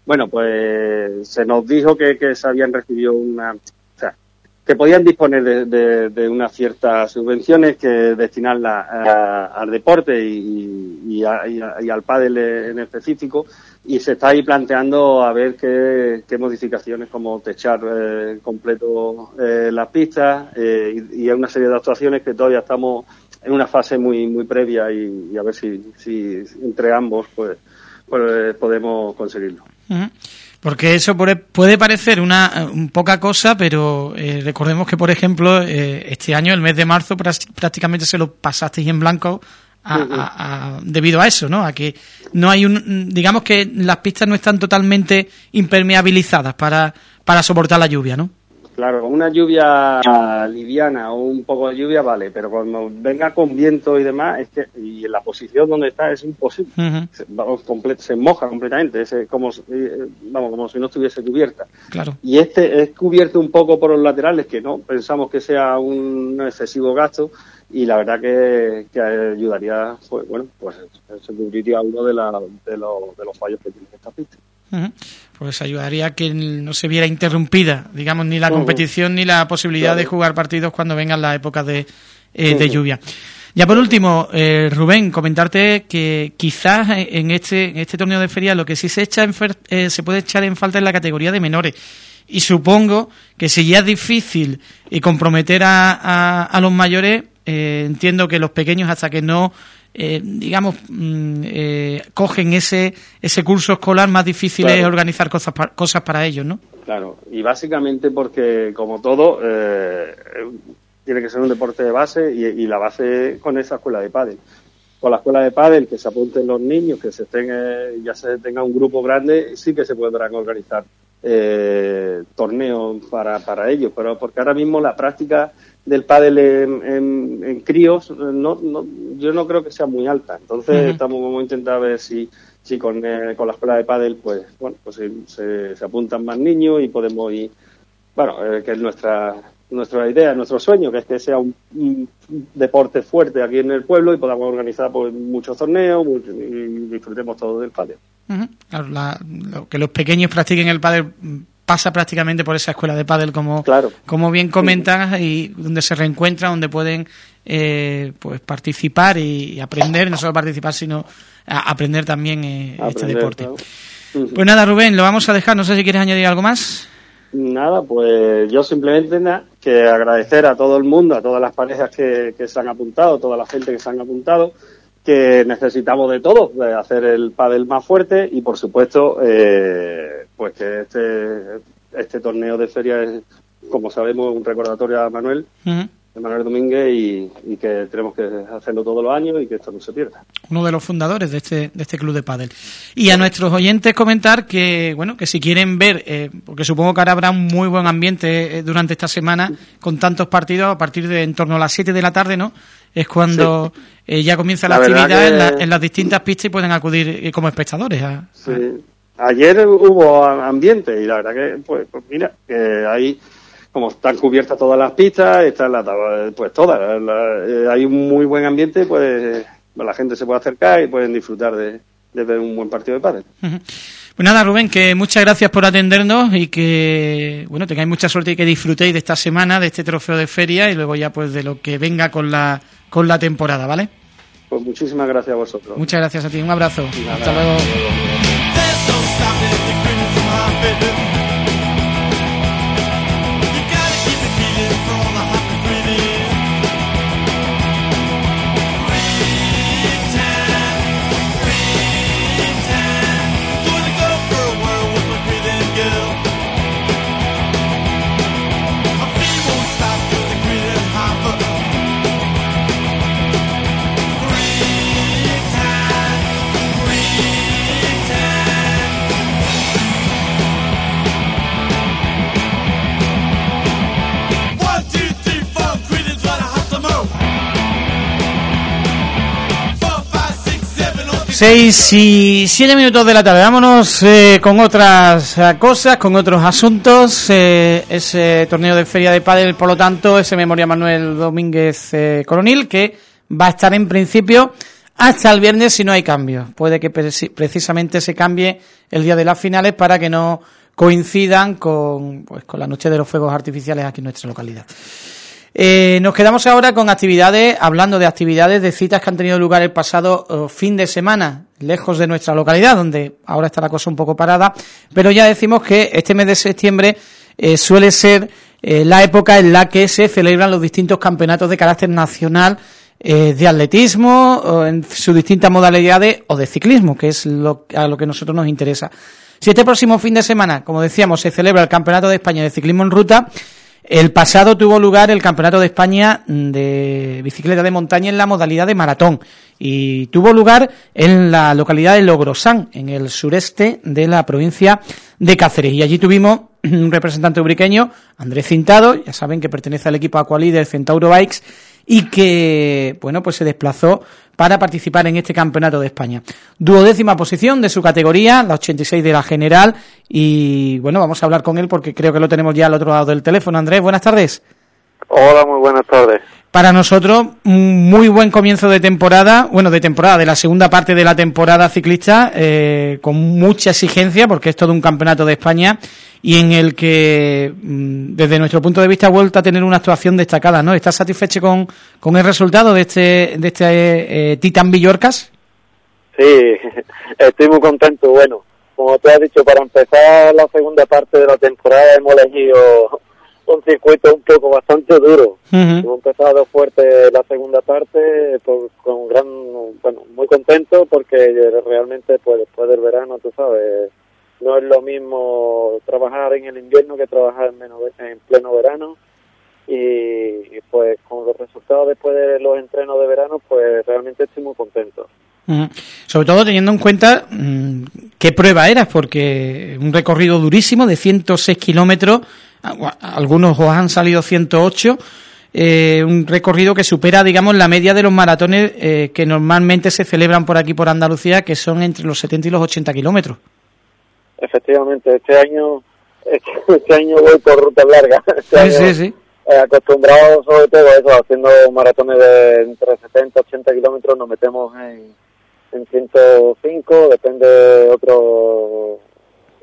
bueno pues se nos dijo que, que se habían recibido una o sea que podían disponer de, de, unas ciertas subvenciones que destinarlas al deporte y, y, y, al pádel en específico y se está ahí planteando a ver qué, qué modificaciones como techar eh, completo eh, las pistas eh, y, hay una serie de actuaciones que todavía estamos en una fase muy muy previa y, a ver si, si entre ambos pues, pues podemos conseguirlo. Porque eso puede parecer una poca cosa, pero recordemos que, por ejemplo, este año, el mes de marzo, prácticamente se lo pasasteis en blanco debido a eso, ¿no? A que no hay un, digamos que las pistas no están totalmente impermeabilizadas para, para soportar la lluvia, ¿no? Claro, una lluvia liviana o un poco de lluvia vale, pero cuando venga con viento y demás, es que y en la posición donde está es imposible. se, se, moja completamente, es como, eh, vamos, como si no estuviese cubierta. Claro. Y este es cubierto un poco por los laterales, que no pensamos que sea un excesivo gasto, y la verdad que, ayudaría, pues, bueno, pues se cubriría uno de, la, de, los fallos que tiene esta pista. Pues ayudaría a que no se viera interrumpida, digamos, ni la competición ni la posibilidad de jugar partidos cuando vengan las épocas de, eh, de lluvia. Ya por último, eh, Rubén, comentarte que quizás en este, en este torneo de feria lo que sí se echa en eh, se puede echar en falta en la categoría de menores. Y supongo que si ya es difícil y comprometer a, a los mayores, eh, entiendo que los pequeños hasta que no eh, digamos mm, eh, cogen ese ese curso escolar más difícil es organizar cosas para, cosas para ellos no claro. Y básicamente porque como todo tiene que ser un deporte de base y, la base con esa escuela de pádel. Con la escuela de pádel que se apunten los niños que se estén ya se tenga un grupo grande sí que se podrán organizar torneos para para ellos. Pero porque ahora mismo la práctica del pádel en, críos, no, no, yo no creo que sea muy alta. Entonces estamos como intentando ver si, si con, eh, con la escuela de pádel, pues, bueno, pues se, se, apuntan más niños y podemos ir, bueno, eh, que es nuestra, nuestra idea, nuestro sueño, que es que sea un, deporte fuerte aquí en el pueblo y podamos organizar pues, muchos torneos y disfrutemos todos del pádel. claro, que los pequeños practiquen el pádel pasa prácticamente por esa escuela de pádel, como, como bien comentas, y donde se reencuentran, donde pueden eh, pues participar y, aprender, no solo participar, sino aprender también eh, este deporte. Pues nada, Rubén, lo vamos a dejar. No sé si quieres añadir algo más. Nada, pues yo simplemente nada, que agradecer a todo el mundo, a todas las parejas que, que se han apuntado, toda la gente que se han apuntado, que necesitamos de todo, de hacer el pádel más fuerte y por supuesto, eh, pues que este, este torneo de feria es, como sabemos, un recordatorio a Manuel de Manuel Domínguez y, que tenemos que hacerlo todos los años y que esto no se pierda. Uno de los fundadores de este, de este club de pádel. Y a nuestros oyentes comentar que, bueno, que si quieren ver, eh, porque supongo que ahora habrá un muy buen ambiente eh, durante esta semana con tantos partidos a partir de en torno a las 7 de la tarde, ¿no? Es cuando eh, ya comienza la, actividad en, las distintas pistas y pueden acudir como espectadores. sí. Ayer hubo ambiente y la verdad que, pues, pues mira, que hay como están cubiertas todas las pistas, están la, pues todas, eh, hay un muy buen ambiente, pues la gente se puede acercar y pueden disfrutar de, ver un buen partido de pádel. Pues nada, Rubén, que muchas gracias por atendernos y que, bueno, tengáis mucha suerte y que disfrutéis de esta semana, de este trofeo de feria y luego ya pues de lo que venga con la, con la temporada, ¿vale? Pues muchísimas gracias a vosotros. Muchas gracias a ti, un abrazo. Hasta luego. Seis y siete minutos de la tarde. Vámonos eh, con otras eh, cosas, con otros asuntos. Eh, ese torneo de Feria de Padel, por lo tanto, ese Memoria Manuel Domínguez Coronil, que va a estar en principio hasta el viernes si no hay cambios. Puede que precisamente se cambie el día de las finales para que no coincidan con, pues, con la noche de los fuegos artificiales aquí en nuestra localidad. Eh, nos quedamos ahora con actividades, hablando de actividades de citas que han tenido lugar el pasado eh, fin de semana, lejos de nuestra localidad, donde ahora está la cosa un poco parada, pero ya decimos que este mes de septiembre eh, suele ser la época en la que se celebran los distintos campeonatos de carácter nacional de atletismo, en sus distintas modalidades, o de ciclismo, que es lo, a lo que a nosotros nos interesa. Si este próximo fin de semana, como decíamos, se celebra el Campeonato de España de Ciclismo en Ruta, el pasado tuvo lugar el Campeonato de España de bicicleta de montaña en la modalidad de maratón y tuvo lugar en la localidad de Logrosán, en el sureste de la provincia de Cáceres. Y allí tuvimos un representante ubriqueño, Andrés Cintado, ya saben que pertenece al equipo Aqualider Centauro Bikes, y que, bueno, pues se desplazó para participar en este campeonato de España. Duodécima posición de su categoría, la 86 de la general, y bueno, vamos a hablar con él porque creo que lo tenemos ya al otro lado del teléfono. Andrés, buenas tardes. Hola, muy buenas tardes. Para nosotros, un muy buen comienzo de temporada, bueno, de temporada, de la segunda parte de la temporada ciclista, eh, con mucha exigencia, porque es todo un campeonato de España, y en el que, mm, desde nuestro punto de vista, ha vuelto a tener una actuación destacada, ¿no? ¿Estás satisfecho con, con el resultado de este, de este eh, Titan Villorcas? Sí, estoy muy contento. Bueno, como te has dicho, para empezar la segunda parte de la temporada hemos elegido un circuito un poco bastante duro. Hemos empezado fuerte la segunda parte, pues, con gran, bueno, muy contento porque realmente pues después del verano, tú sabes, no es lo mismo trabajar en el invierno que trabajar en, menos, en pleno verano. Y, pues con los resultados después de los entrenos de verano, pues realmente estoy muy contento. Sobre todo teniendo en cuenta mm, qué prueba eras, porque un recorrido durísimo de 106 kilómetros, algunos os han salido 108, eh, un recorrido que supera, digamos, la media de los maratones eh, que normalmente se celebran por aquí, por Andalucía, que son entre los 70 y los 80 kilómetros. Efectivamente, este año, este año voy por rutas largas. Este sí, sí, sí. Eh, acostumbrado sobre todo a eso, haciendo maratones de entre 70 y 80 kilómetros, nos metemos en, en 105, depende de otro,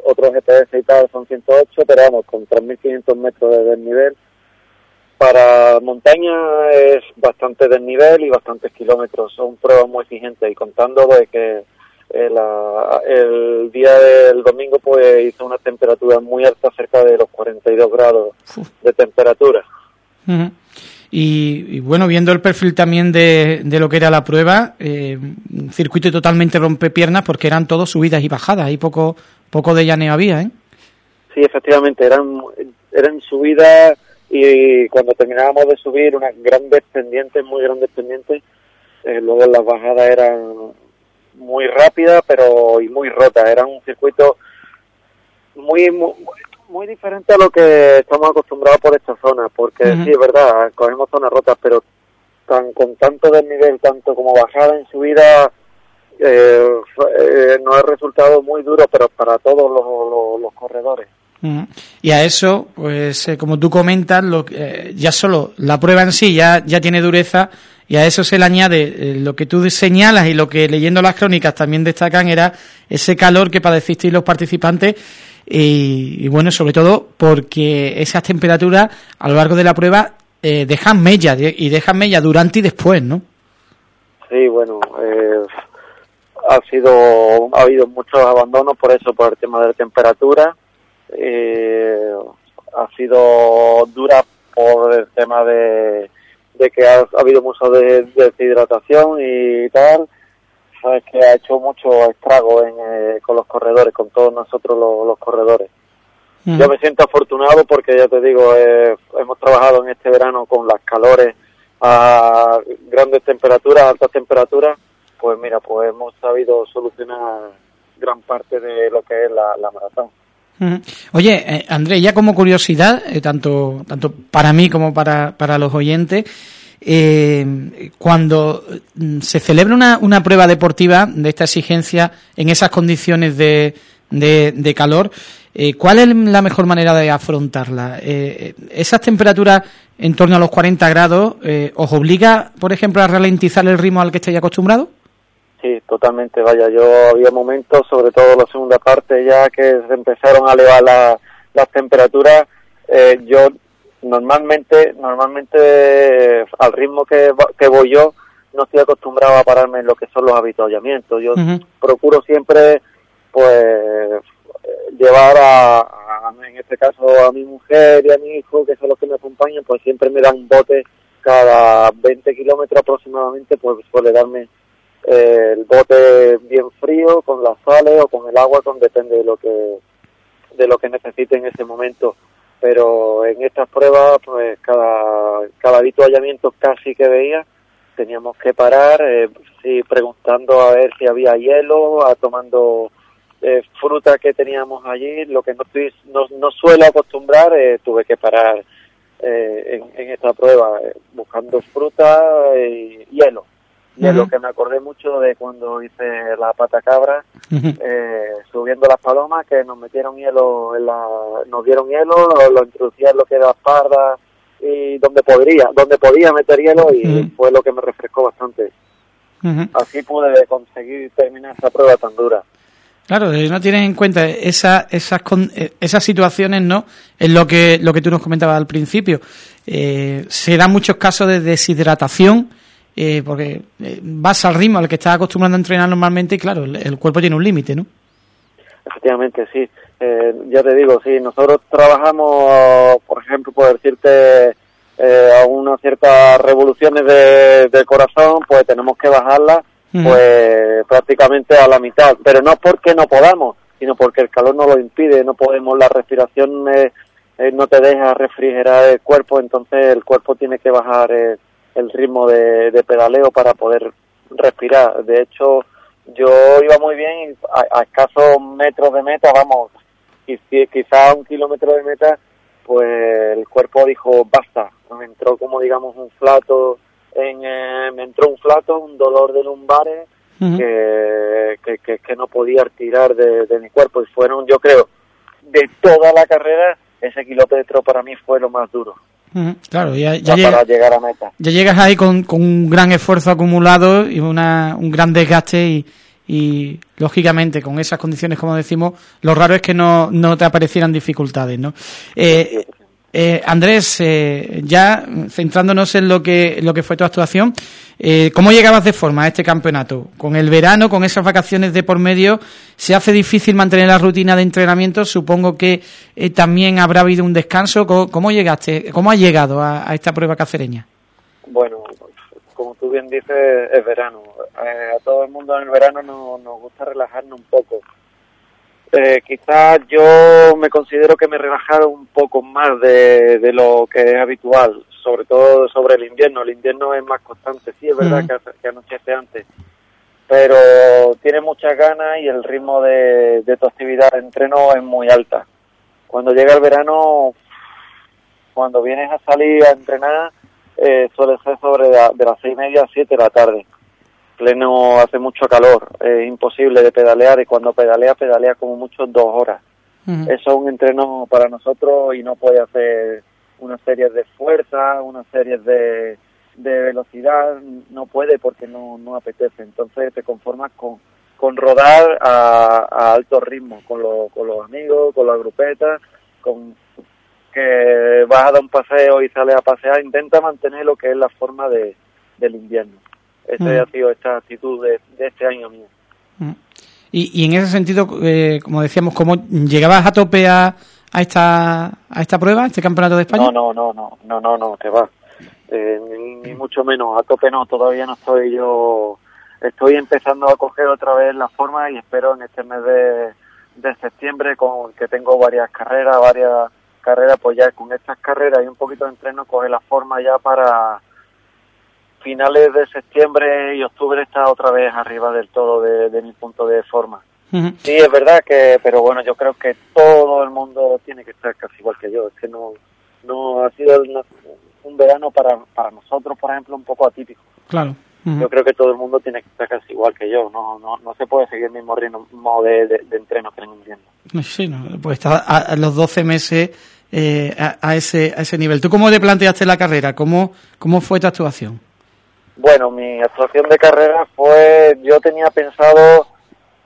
otros GPS y tal son 108, pero vamos, con 3.500 metros de desnivel. Para montaña es bastante desnivel y bastantes kilómetros, son pruebas muy exigentes y contando de que eh, el día del domingo pues hizo una temperatura muy alta, cerca de los 42 grados de temperatura. Y, bueno, viendo el perfil también de, de lo que era la prueba, eh, un circuito totalmente rompe piernas porque eran todos subidas y bajadas, y poco, poco de llaneo había, ¿eh? Sí, efectivamente, eran, eran subidas y cuando terminábamos de subir unas grandes pendientes, muy grandes pendientes, eh, luego las bajadas eran muy rápidas pero y muy rotas, era un circuito muy, muy muy diferente a lo que estamos acostumbrados por esta zona, porque sí, es verdad, cogemos zonas rotas, pero tan, con tanto desnivel, tanto como bajada en subida, eh, eh, nos ha resultado muy duro, pero para todos los, corredores. Y a eso, pues eh, como tú comentas, lo, eh, ya solo la prueba en sí ya, ya tiene dureza y a eso se le añade lo que tú señalas y lo que leyendo las crónicas también destacan era ese calor que padecisteis los participantes y, bueno, sobre todo porque esas temperaturas a lo largo de la prueba eh, dejan mella y dejan mella durante y después, ¿no? Sí, bueno, eh, ha sido ha habido muchos abandonos por eso, por el tema de la temperatura. Eh, ha sido dura por el tema de, de que ha, habido mucho de deshidratación y tal sabes que ha hecho mucho estrago en, eh, con los corredores, con todos nosotros los, corredores. Yo me siento afortunado porque ya te digo, eh, hemos trabajado en este verano con las calores a grandes temperaturas, altas temperaturas, pues mira, pues hemos sabido solucionar gran parte de lo que es la, maratón. Oye, eh, André, ya como curiosidad, tanto tanto para mí como para, para los oyentes, eh, cuando mm, se celebra una, una, prueba deportiva de esta exigencia en esas condiciones de, de, calor, eh, ¿cuál es la mejor manera de afrontarla? Eh, ¿Esas temperaturas en torno a los 40 grados eh, os obliga, por ejemplo, a ralentizar el ritmo al que estáis acostumbrados? Sí, totalmente. Vaya, yo había momentos, sobre todo la segunda parte, ya que se empezaron a elevar las temperaturas. Eh, yo normalmente, normalmente al ritmo que, que voy yo, no estoy acostumbrado a pararme en lo que son los habituallamientos. Yo procuro siempre, pues, llevar a, en este caso, a mi mujer y a mi hijo, que son los que me acompañan, pues siempre me dan un bote cada 20 kilómetros aproximadamente, pues suele darme eh, el bote bien frío, con las sales o con el agua, con depende de lo que de lo que necesite en ese momento pero en estas pruebas, pues cada, cada habituallamiento casi que veía, teníamos que parar, eh, sí, preguntando a ver si había hielo, a tomando eh, fruta que teníamos allí, lo que no, estoy, no, no suelo acostumbrar, eh, tuve que parar eh, en, en esta prueba, eh, buscando fruta y hielo de lo que me acordé mucho de cuando hice la pata cabra, eh, subiendo las palomas, que nos metieron hielo, en la, nos dieron hielo, lo, introducía en lo que era parda y donde podría, donde podía meter hielo y fue lo que me refrescó bastante. Así pude conseguir terminar esa prueba tan dura. Claro, no tienes en cuenta esa, esas, eh, esas situaciones, ¿no? Es lo que, lo que tú nos comentabas al principio. Eh, se dan muchos casos de deshidratación eh, porque eh, vas al ritmo al que estás acostumbrado a entrenar normalmente y claro, el, cuerpo tiene un límite, ¿no? Efectivamente, sí. Eh, ya te digo, sí, nosotros trabajamos, por ejemplo, por decirte, eh, a unas ciertas revoluciones de, corazón, pues tenemos que bajarlas pues prácticamente a la mitad, pero no porque no podamos, sino porque el calor no lo impide, no podemos, la respiración no te deja refrigerar el cuerpo, entonces el cuerpo tiene que bajar el ritmo de, pedaleo para poder respirar. De hecho, yo iba muy bien a, escasos metros de meta, vamos, y quizá un kilómetro de meta, pues el cuerpo dijo basta. Me entró como digamos un flato, en, eh, me entró un flato, un dolor de lumbares que, que, que, no podía tirar de, de mi cuerpo y fueron, yo creo, de toda la carrera, ese kilómetro para mí fue lo más duro. Claro, ya, para llegar a meta. ya llegas ahí con, con, un gran esfuerzo acumulado y una, un gran desgaste y, y lógicamente con esas condiciones como decimos lo raro es que no, no te aparecieran dificultades no eh, eh, Andrés eh, ya centrándonos en lo que lo que fue tu actuación eh, ¿cómo llegabas de forma a este campeonato? con el verano con esas vacaciones de por medio se hace difícil mantener la rutina de entrenamiento supongo que eh, también habrá habido un descanso ¿cómo, llegaste cómo has llegado a, esta prueba cacereña? Bueno como tú bien dices, es verano. Eh, a todo el mundo en el verano nos, gusta relajarnos un poco. Eh, quizás yo me considero que me he relajado un poco más de, lo que es habitual, sobre todo sobre el invierno. El invierno es más constante, sí, es verdad que, que anochece antes, pero tiene muchas ganas y el ritmo de, de tu actividad de entreno es muy alta. Cuando llega el verano, cuando vienes a salir a entrenar, eh, suele ser sobre de, las seis y media a siete de la tarde. Pleno hace mucho calor, es imposible de pedalear y cuando pedalea, pedalea como mucho dos horas. Eso es un entreno para nosotros y no puede hacer una serie de fuerza, una serie de, de velocidad, no puede porque no, no apetece. Entonces te conformas con, con rodar a, a alto ritmo, con, con los amigos, con las grupetas, con que vas a dar un paseo y sales a pasear, intenta mantener lo que es la forma de, del invierno. Esa mm. ha sido esta actitud de, este año mío. Mm. Y, y, en ese sentido, eh, como decíamos, ¿cómo llegabas a tope a, a, esta, a esta prueba, a este campeonato de España? No, no, no, no, no, no, no, que va. Eh, ni, mucho menos, a tope no, todavía no estoy yo, estoy empezando a coger otra vez la forma y espero en este mes de, de septiembre con que tengo varias carreras, varias carrera, pues ya con estas carreras y un poquito de entreno coge la forma ya para finales de septiembre y octubre está otra vez arriba del todo de, mi punto de forma. Sí, es verdad que, pero bueno, yo creo que todo el mundo tiene que estar casi igual que yo. Es que no, no ha sido un verano para, para nosotros, por ejemplo, un poco atípico. Claro. Yo creo que todo el mundo tiene que estar casi igual que yo. No, no, no se puede seguir el mismo ritmo de, de, entreno que en invierno. Sí, no, pues está a los 12 meses eh, a, ese, a ese nivel. ¿Tú cómo te planteaste la carrera? ¿Cómo, ¿Cómo fue tu actuación? Bueno, mi actuación de carrera fue, yo tenía pensado,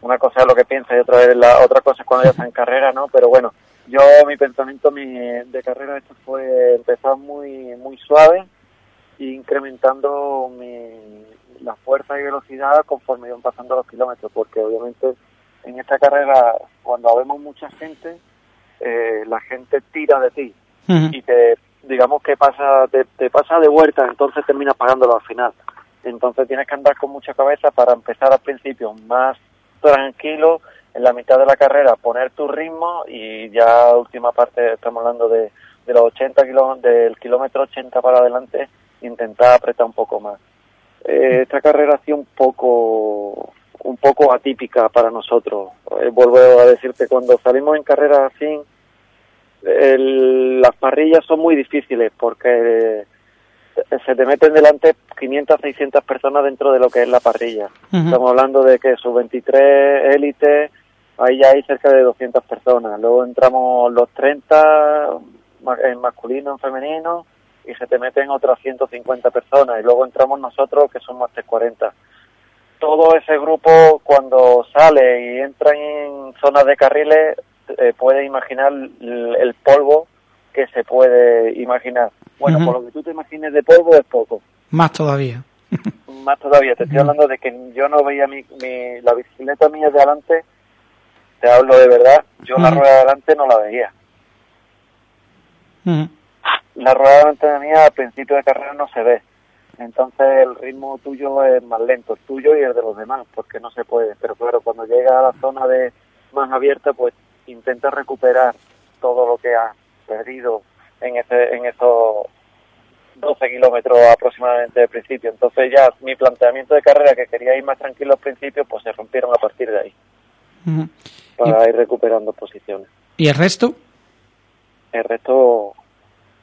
una cosa es lo que piensa y otra vez la otra cosa es cuando ya está en carrera, ¿no? Pero bueno, yo mi pensamiento mi, de carrera esto fue empezar muy muy suave e incrementando mi, la fuerza y velocidad conforme iban pasando los kilómetros, porque obviamente en esta carrera cuando vemos mucha gente eh, la gente tira de ti y te, digamos que pasa, te, pasa de vuelta, entonces terminas pagándolo al final. Entonces tienes que andar con mucha cabeza para empezar al principio más tranquilo, en la mitad de la carrera poner tu ritmo y ya última parte, estamos hablando de, de los 80 kilómetros, del kilómetro 80 para adelante, intentar apretar un poco más. Eh, esta carrera ha sido un poco un poco atípica para nosotros. Eh, vuelvo a decirte, cuando salimos en carrera así, las parrillas son muy difíciles porque se te meten delante 500, 600 personas dentro de lo que es la parrilla. Estamos hablando de que sus 23 élites, ahí ya hay cerca de 200 personas. Luego entramos los 30 en masculino, en femenino, y se te meten otras 150 personas. Y luego entramos nosotros, que son más de 40. Todo ese grupo, cuando sale y entra en zonas de carriles, eh, puede imaginar el, polvo que se puede imaginar. Bueno, por lo que tú te imagines de polvo es poco. Más todavía. Más todavía. Te estoy hablando de que yo no veía mi, la bicicleta mía de adelante. Te hablo de verdad. Yo la rueda de adelante no la veía. La rueda de adelante mía al principio de carrera no se ve. Entonces el ritmo tuyo es más lento, el tuyo y el de los demás, porque no se puede. Pero claro, cuando llega a la zona de más abierta, pues intenta recuperar todo lo que ha perdido en, ese, en esos 12 kilómetros aproximadamente de principio. Entonces ya mi planteamiento de carrera, que quería ir más tranquilo al principio, pues se rompieron a partir de ahí. Para ir recuperando posiciones. ¿Y el resto? El resto...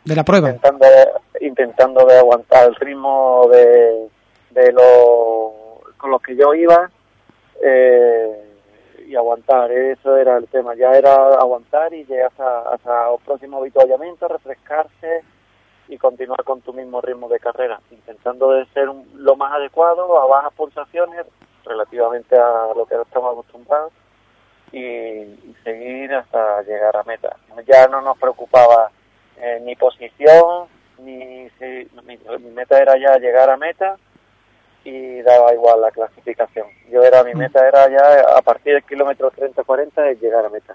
De la prueba. Intentando, intentando de aguantar el ritmo de, de lo, con los que yo iba. Eh, y aguantar, eso era el tema, ya era aguantar y llegar hasta, hasta el próximo habituallamiento, refrescarse y continuar con tu mismo ritmo de carrera, intentando de ser lo más adecuado, a bajas pulsaciones, relativamente a lo que estamos acostumbrados y, seguir hasta llegar a meta. Ya no nos preocupaba eh, ni posición, ni si, mi, meta era ya llegar a meta y daba igual la clasificación. Yo era mi mm. meta era ya a partir del kilómetro 30-40 llegar a meta.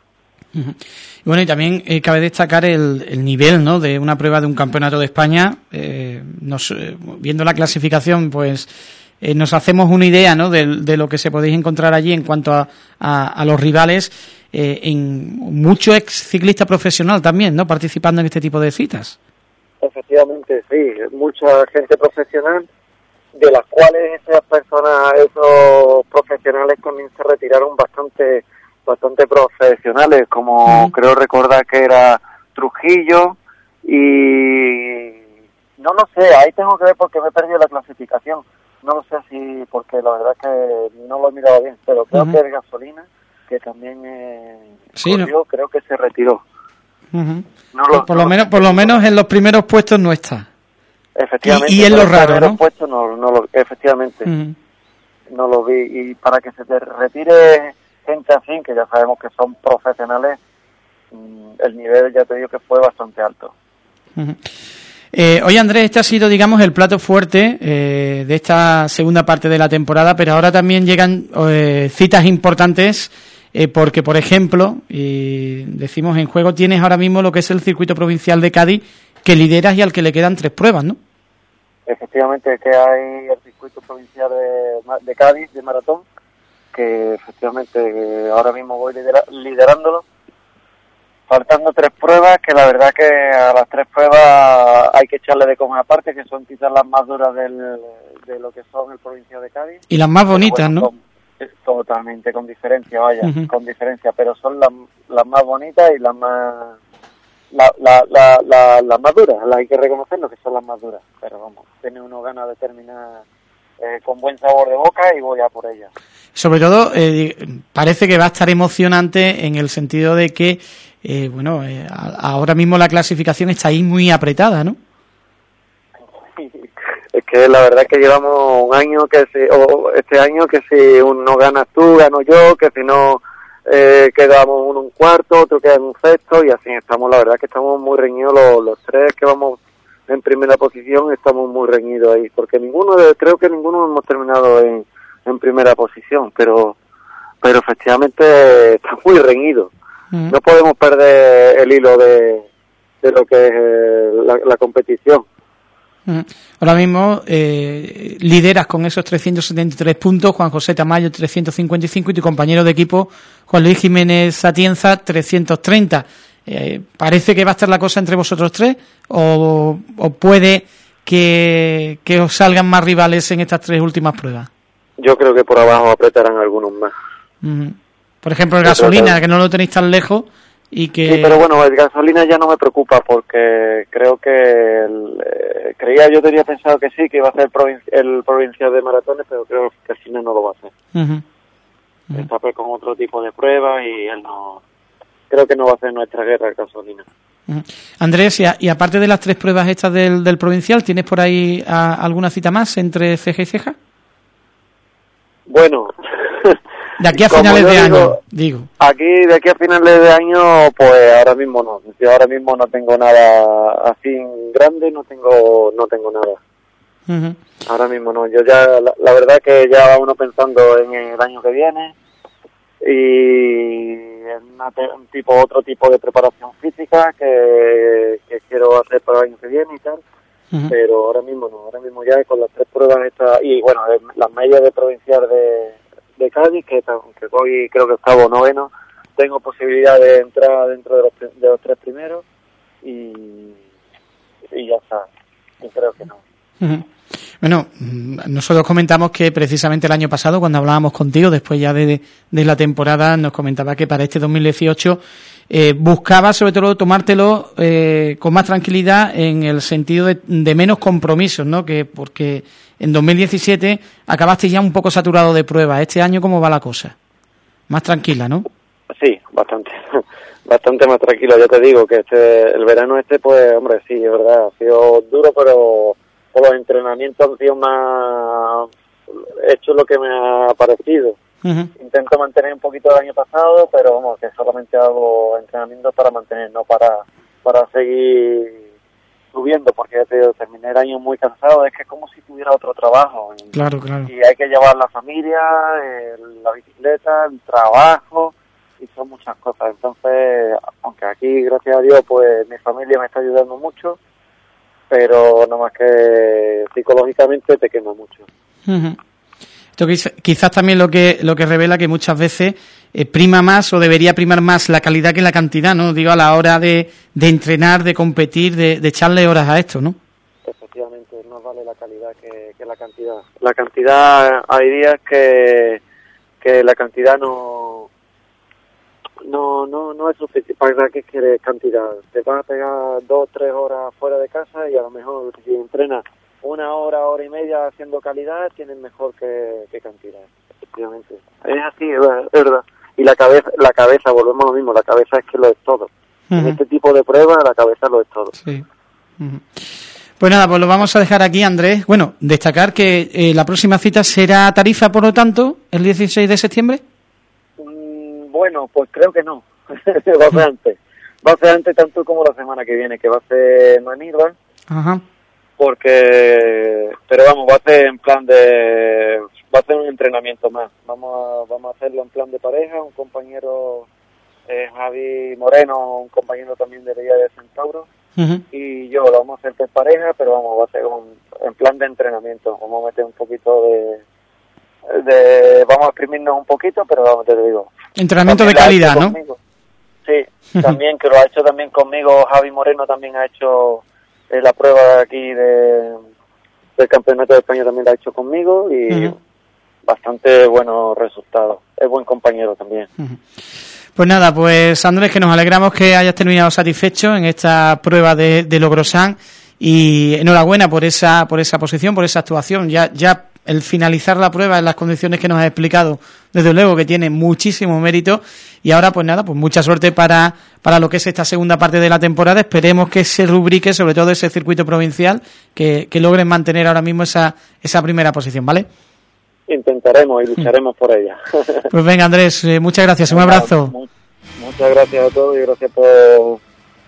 Bueno, y también eh, cabe destacar el, nivel ¿no? de una prueba de un campeonato de España. Eh, nos, eh, viendo la clasificación, pues nos hacemos una idea ¿no? de, lo que se podéis encontrar allí en cuanto a, a, los rivales. en mucho ex ciclista profesional también, ¿no? Participando en este tipo de citas. Efectivamente, sí. Mucha gente profesional, de las cuales esas personas, esos profesionales también se retiraron bastante bastante profesionales, como creo recordar que era Trujillo y no lo sé, ahí tengo que ver porque me he perdido la clasificación. No lo sé si, porque la verdad que no lo he mirado bien, pero creo que es gasolina, que también eh, creo que se retiró. por, lo menos, por lo menos en los primeros puestos no está. Efectivamente. Y, en los raro, ¿no? Puestos no, no lo, efectivamente. No lo vi. Y para que se te retire gente así, que ya sabemos que son profesionales, mm, el nivel ya te digo que fue bastante alto. Eh, oye Andrés, este ha sido, digamos, el plato fuerte eh, de esta segunda parte de la temporada, pero ahora también llegan eh, citas importantes porque, por ejemplo, y decimos en juego, tienes ahora mismo lo que es el circuito provincial de Cádiz, que lideras y al que le quedan tres pruebas, ¿no? Efectivamente, que hay el circuito provincial de, de Cádiz, de maratón, que efectivamente ahora mismo voy liderándolo. Faltando tres pruebas, que la verdad que a las tres pruebas hay que echarle de comer aparte, que son quizás las más duras del, de lo que son el provincia de Cádiz. Y las más bonitas, ¿no? totalmente, con diferencia, vaya, con diferencia, pero son las, las más bonitas y las más la, la, la, las más duras, las hay que reconocerlo que son las más duras, pero vamos, tiene uno ganas de terminar eh, con buen sabor de boca y voy a por ella. Sobre todo, eh, parece que va a estar emocionante en el sentido de que, eh, bueno, ahora mismo la clasificación está ahí muy apretada, ¿no? Es que la verdad es que llevamos un año que si, o este año que si uno ganas tú, gano yo, que si no quedamos uno un cuarto, otro queda en un sexto y así estamos, la verdad que estamos muy reñidos los, los tres que vamos en primera posición estamos muy reñidos ahí, porque ninguno, creo que ninguno hemos terminado en, en primera posición, pero, pero efectivamente está muy reñido. Mm. No podemos perder el hilo de, de lo que es eh, la, competición. Ahora mismo eh, lideras con esos 373 puntos, Juan José Tamayo 355 y tu compañero de equipo Juan Luis Jiménez Atienza 330. Eh, ¿Parece que va a estar la cosa entre vosotros tres o, puede que, os salgan más rivales en estas tres últimas pruebas? Yo creo que por abajo apretarán algunos más. Por ejemplo, el gasolina, que no lo tenéis tan lejos y que... Sí, pero bueno, el gasolina ya no me preocupa porque creo que... Eh, creía, yo tenía pensado que sí, que iba a ser el, provincial de maratones, pero creo que al final no lo va a hacer. Está pues con otro tipo de pruebas y él no creo que no va a ser nuestra guerra de gasolina. Andrés, y, aparte de las tres pruebas estas del, del provincial, ¿tienes por ahí alguna cita más entre ceja y ceja? Bueno, de aquí a finales de año, digo. Aquí, de aquí a finales de año, pues ahora mismo no. Yo ahora mismo no tengo nada así grande, no tengo, no tengo nada. Ahora mismo no. Yo ya, la, la, verdad que ya va uno pensando en el año que viene y un tipo otro tipo de preparación física que, quiero hacer para el año que viene y tal pero ahora mismo no ahora mismo ya con las tres pruebas estas y bueno las medias de provincial de, de Cádiz que, que hoy creo que estaba noveno. Tengo posibilidad de entrar dentro de los, de los tres primeros y, y ya está. Y creo que no. Bueno, mm, nosotros comentamos que precisamente el año pasado, cuando hablábamos contigo, después ya de, la temporada, nos comentaba que para este 2018 eh, buscaba sobre todo tomártelo eh, con más tranquilidad en el sentido de, menos compromisos, ¿no? Que porque en 2017 acabaste ya un poco saturado de pruebas. Este año, ¿cómo va la cosa? Más tranquila, ¿no? Sí, bastante. bastante más tranquilo, ya te digo que este, el verano este, pues, hombre, sí, es verdad, ha sido duro, pero los entrenamientos han sido más, he hecho lo que me ha parecido. Intento mantener un poquito el año pasado, pero vamos, que solamente hago entrenamiento para mantener, no para, para seguir subiendo, porque ya te digo, terminé el año muy cansado, es que es como si tuviera otro trabajo. Y, claro, claro. Y hay que llevar la familia, la bicicleta, el trabajo, y son muchas cosas. Entonces, aunque aquí, gracias a Dios, pues mi familia me está ayudando mucho, pero no más que psicológicamente te quema mucho. Esto quizás también lo que lo que revela que muchas veces eh, prima más o debería primar más la calidad que la cantidad, ¿no? Digo, a la hora de, de entrenar, de competir, de, echarle horas a esto, ¿no? Efectivamente, no vale la calidad que, la cantidad. La cantidad, hay días que, que la cantidad no no no no es suficiente para que quiere cantidad. Te vas a pegar dos tres horas fuera de casa y a lo mejor si entrenas una hora, hora y media haciendo calidad, tienes mejor que, que cantidad. Efectivamente. Es así, es verdad y la cabeza, la cabeza, volvemos a lo mismo, la cabeza es que lo es todo. En este tipo de pruebas la cabeza lo es todo. Sí. Pues nada, pues lo vamos a dejar aquí, Andrés. Bueno, destacar que eh, la próxima cita será Tarifa, por lo tanto, el 16 de septiembre. Mm, bueno, pues creo que no. va a ser antes. Va a ser antes tanto como la semana que viene, que va a ser Manilva. Ajá. Porque, pero vamos, va a ser en plan de va a ser un entrenamiento más. Vamos a, vamos a hacerlo en plan de pareja, un compañero eh, Javi Moreno, un compañero también de la de Centauro, y yo lo vamos a hacer de pareja, pero vamos, va a ser un, en plan de entrenamiento. Vamos a meter un poquito de, de vamos a exprimirnos un poquito, pero vamos, te digo. Entrenamiento de calidad, ¿no? Sí, también que lo ha hecho también conmigo, Javi Moreno también ha hecho eh, la prueba aquí de del campeonato de España también la ha hecho conmigo y bastante buenos resultados. Es buen compañero también. Pues nada, pues Andrés, que nos alegramos que hayas terminado satisfecho en esta prueba de, de Logrosan y enhorabuena por esa por esa posición, por esa actuación. Ya ya el finalizar la prueba en las condiciones que nos has explicado, desde luego que tiene muchísimo mérito y ahora pues nada, pues mucha suerte para, para lo que es esta segunda parte de la temporada. Esperemos que se rubrique sobre todo ese circuito provincial, que, que logren mantener ahora mismo esa, esa primera posición, ¿vale? intentaremos y lucharemos por ella. Pues venga, Andrés, eh, muchas gracias, un abrazo. Muchas gracias a todos y gracias por,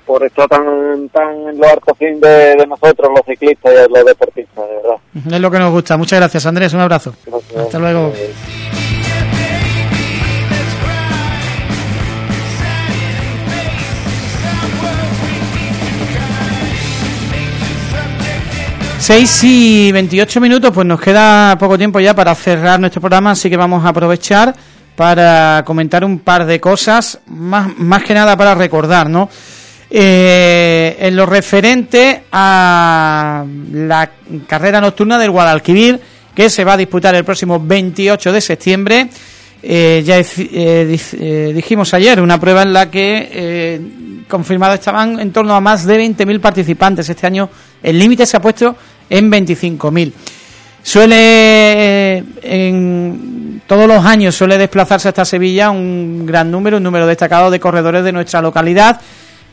por estar tan, tan en lo harto fin de, nosotros, los ciclistas y los deportistas, de verdad. Es lo que nos gusta. Muchas gracias, Andrés, un abrazo. Hasta luego. 6 y 28 minutos, pues nos queda poco tiempo ya para cerrar nuestro programa, así que vamos a aprovechar para comentar un par de cosas, más, más que nada para recordar, ¿no? Eh, en lo referente a la carrera nocturna del Guadalquivir, que se va a disputar el próximo 28 de septiembre, eh, ya eh, dijimos ayer, una prueba en la que confirmado estaban en torno a más de 20.000 participantes. Este año el límite se ha puesto en 25.000. Suele, en todos los años suele desplazarse hasta Sevilla un gran número, un número destacado de corredores de nuestra localidad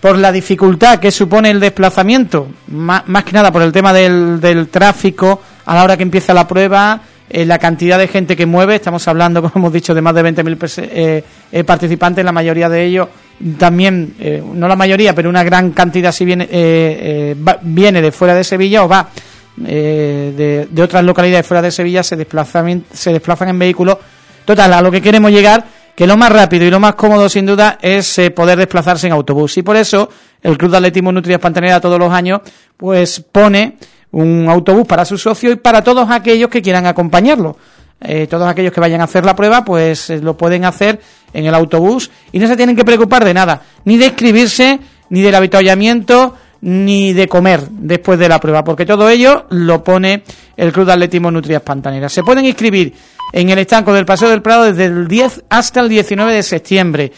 por la dificultad que supone el desplazamiento, más, que nada por el tema del, del, tráfico a la hora que empieza la prueba, eh, la cantidad de gente que mueve, estamos hablando, como hemos dicho, de más de 20.000 eh, eh, participantes, la mayoría de ellos también, eh, no la mayoría, pero una gran cantidad si viene, viene de fuera de Sevilla o va eh, de, otras localidades fuera de Sevilla se desplazan, se desplazan en vehículos. Total, a lo que queremos llegar, que lo más rápido y lo más cómodo sin duda es eh, poder desplazarse en autobús. Y por eso el Club de Atletismo Nutria Pantanera todos los años pues pone un autobús para sus socios y para todos aquellos que quieran acompañarlo. Eh, todos aquellos que vayan a hacer la prueba, pues lo pueden hacer en el autobús y no se tienen que preocupar de nada, ni de inscribirse, ni del habituallamiento, ni de comer después de la prueba, porque todo ello lo pone el Club de Atletismo Nutrias Pantaneras. Se pueden inscribir en el estanco del Paseo del Prado desde el 10 hasta el 19 de septiembre.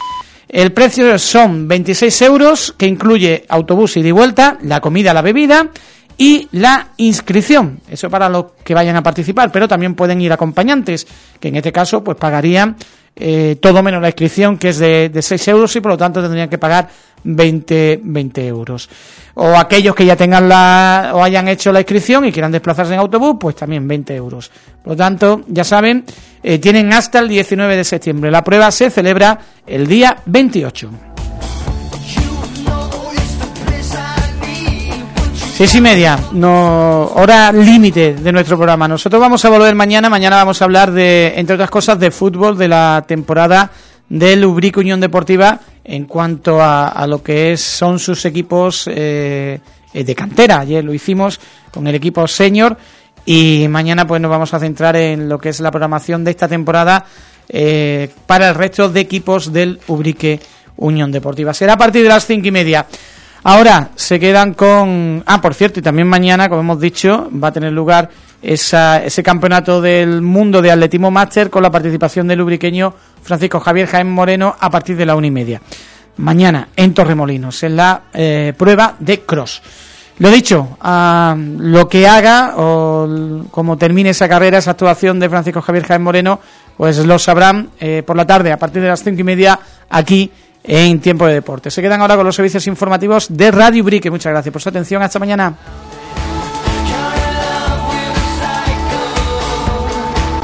El precio son 26 euros, que incluye autobús y de vuelta, la comida, la bebida y la inscripción. Eso para los que vayan a participar, pero también pueden ir acompañantes, que en este caso pues pagarían eh, todo menos la inscripción, que es de, de 6 euros y por lo tanto tendrían que pagar 20, 20 euros. O aquellos que ya tengan la, o hayan hecho la inscripción y quieran desplazarse en autobús, pues también 20 euros Por lo tanto, ya saben, eh, tienen hasta el 19 de septiembre. La prueba se celebra el día 28. Seis y media, no, hora límite de nuestro programa. Nosotros vamos a volver mañana. Mañana vamos a hablar de, entre otras cosas, de fútbol de la temporada del Ubrico Unión Deportiva en cuanto a, lo que es, son sus equipos eh, de cantera. Ayer lo hicimos con el equipo senior y mañana pues nos vamos a centrar en lo que es la programación de esta temporada eh, para el resto de equipos del Ubrique Unión Deportiva. Será a partir de las cinco y media. Ahora se quedan con... Ah, por cierto, y también mañana, como hemos dicho, va a tener lugar ese campeonato del mundo de atletismo máster con la participación del ubriqueño Francisco Javier Jaén Moreno a partir de la una y media. Mañana en Torremolinos, en la eh, prueba de cross. Lo dicho, lo que haga o como termine esa carrera, esa actuación de Francisco Javier Jaén Moreno, pues lo sabrán eh, por la tarde, a partir de las cinco y media, aquí en Tiempo de Deporte. Se quedan ahora con los servicios informativos de Radio Brique. Muchas gracias por su atención. Hasta mañana.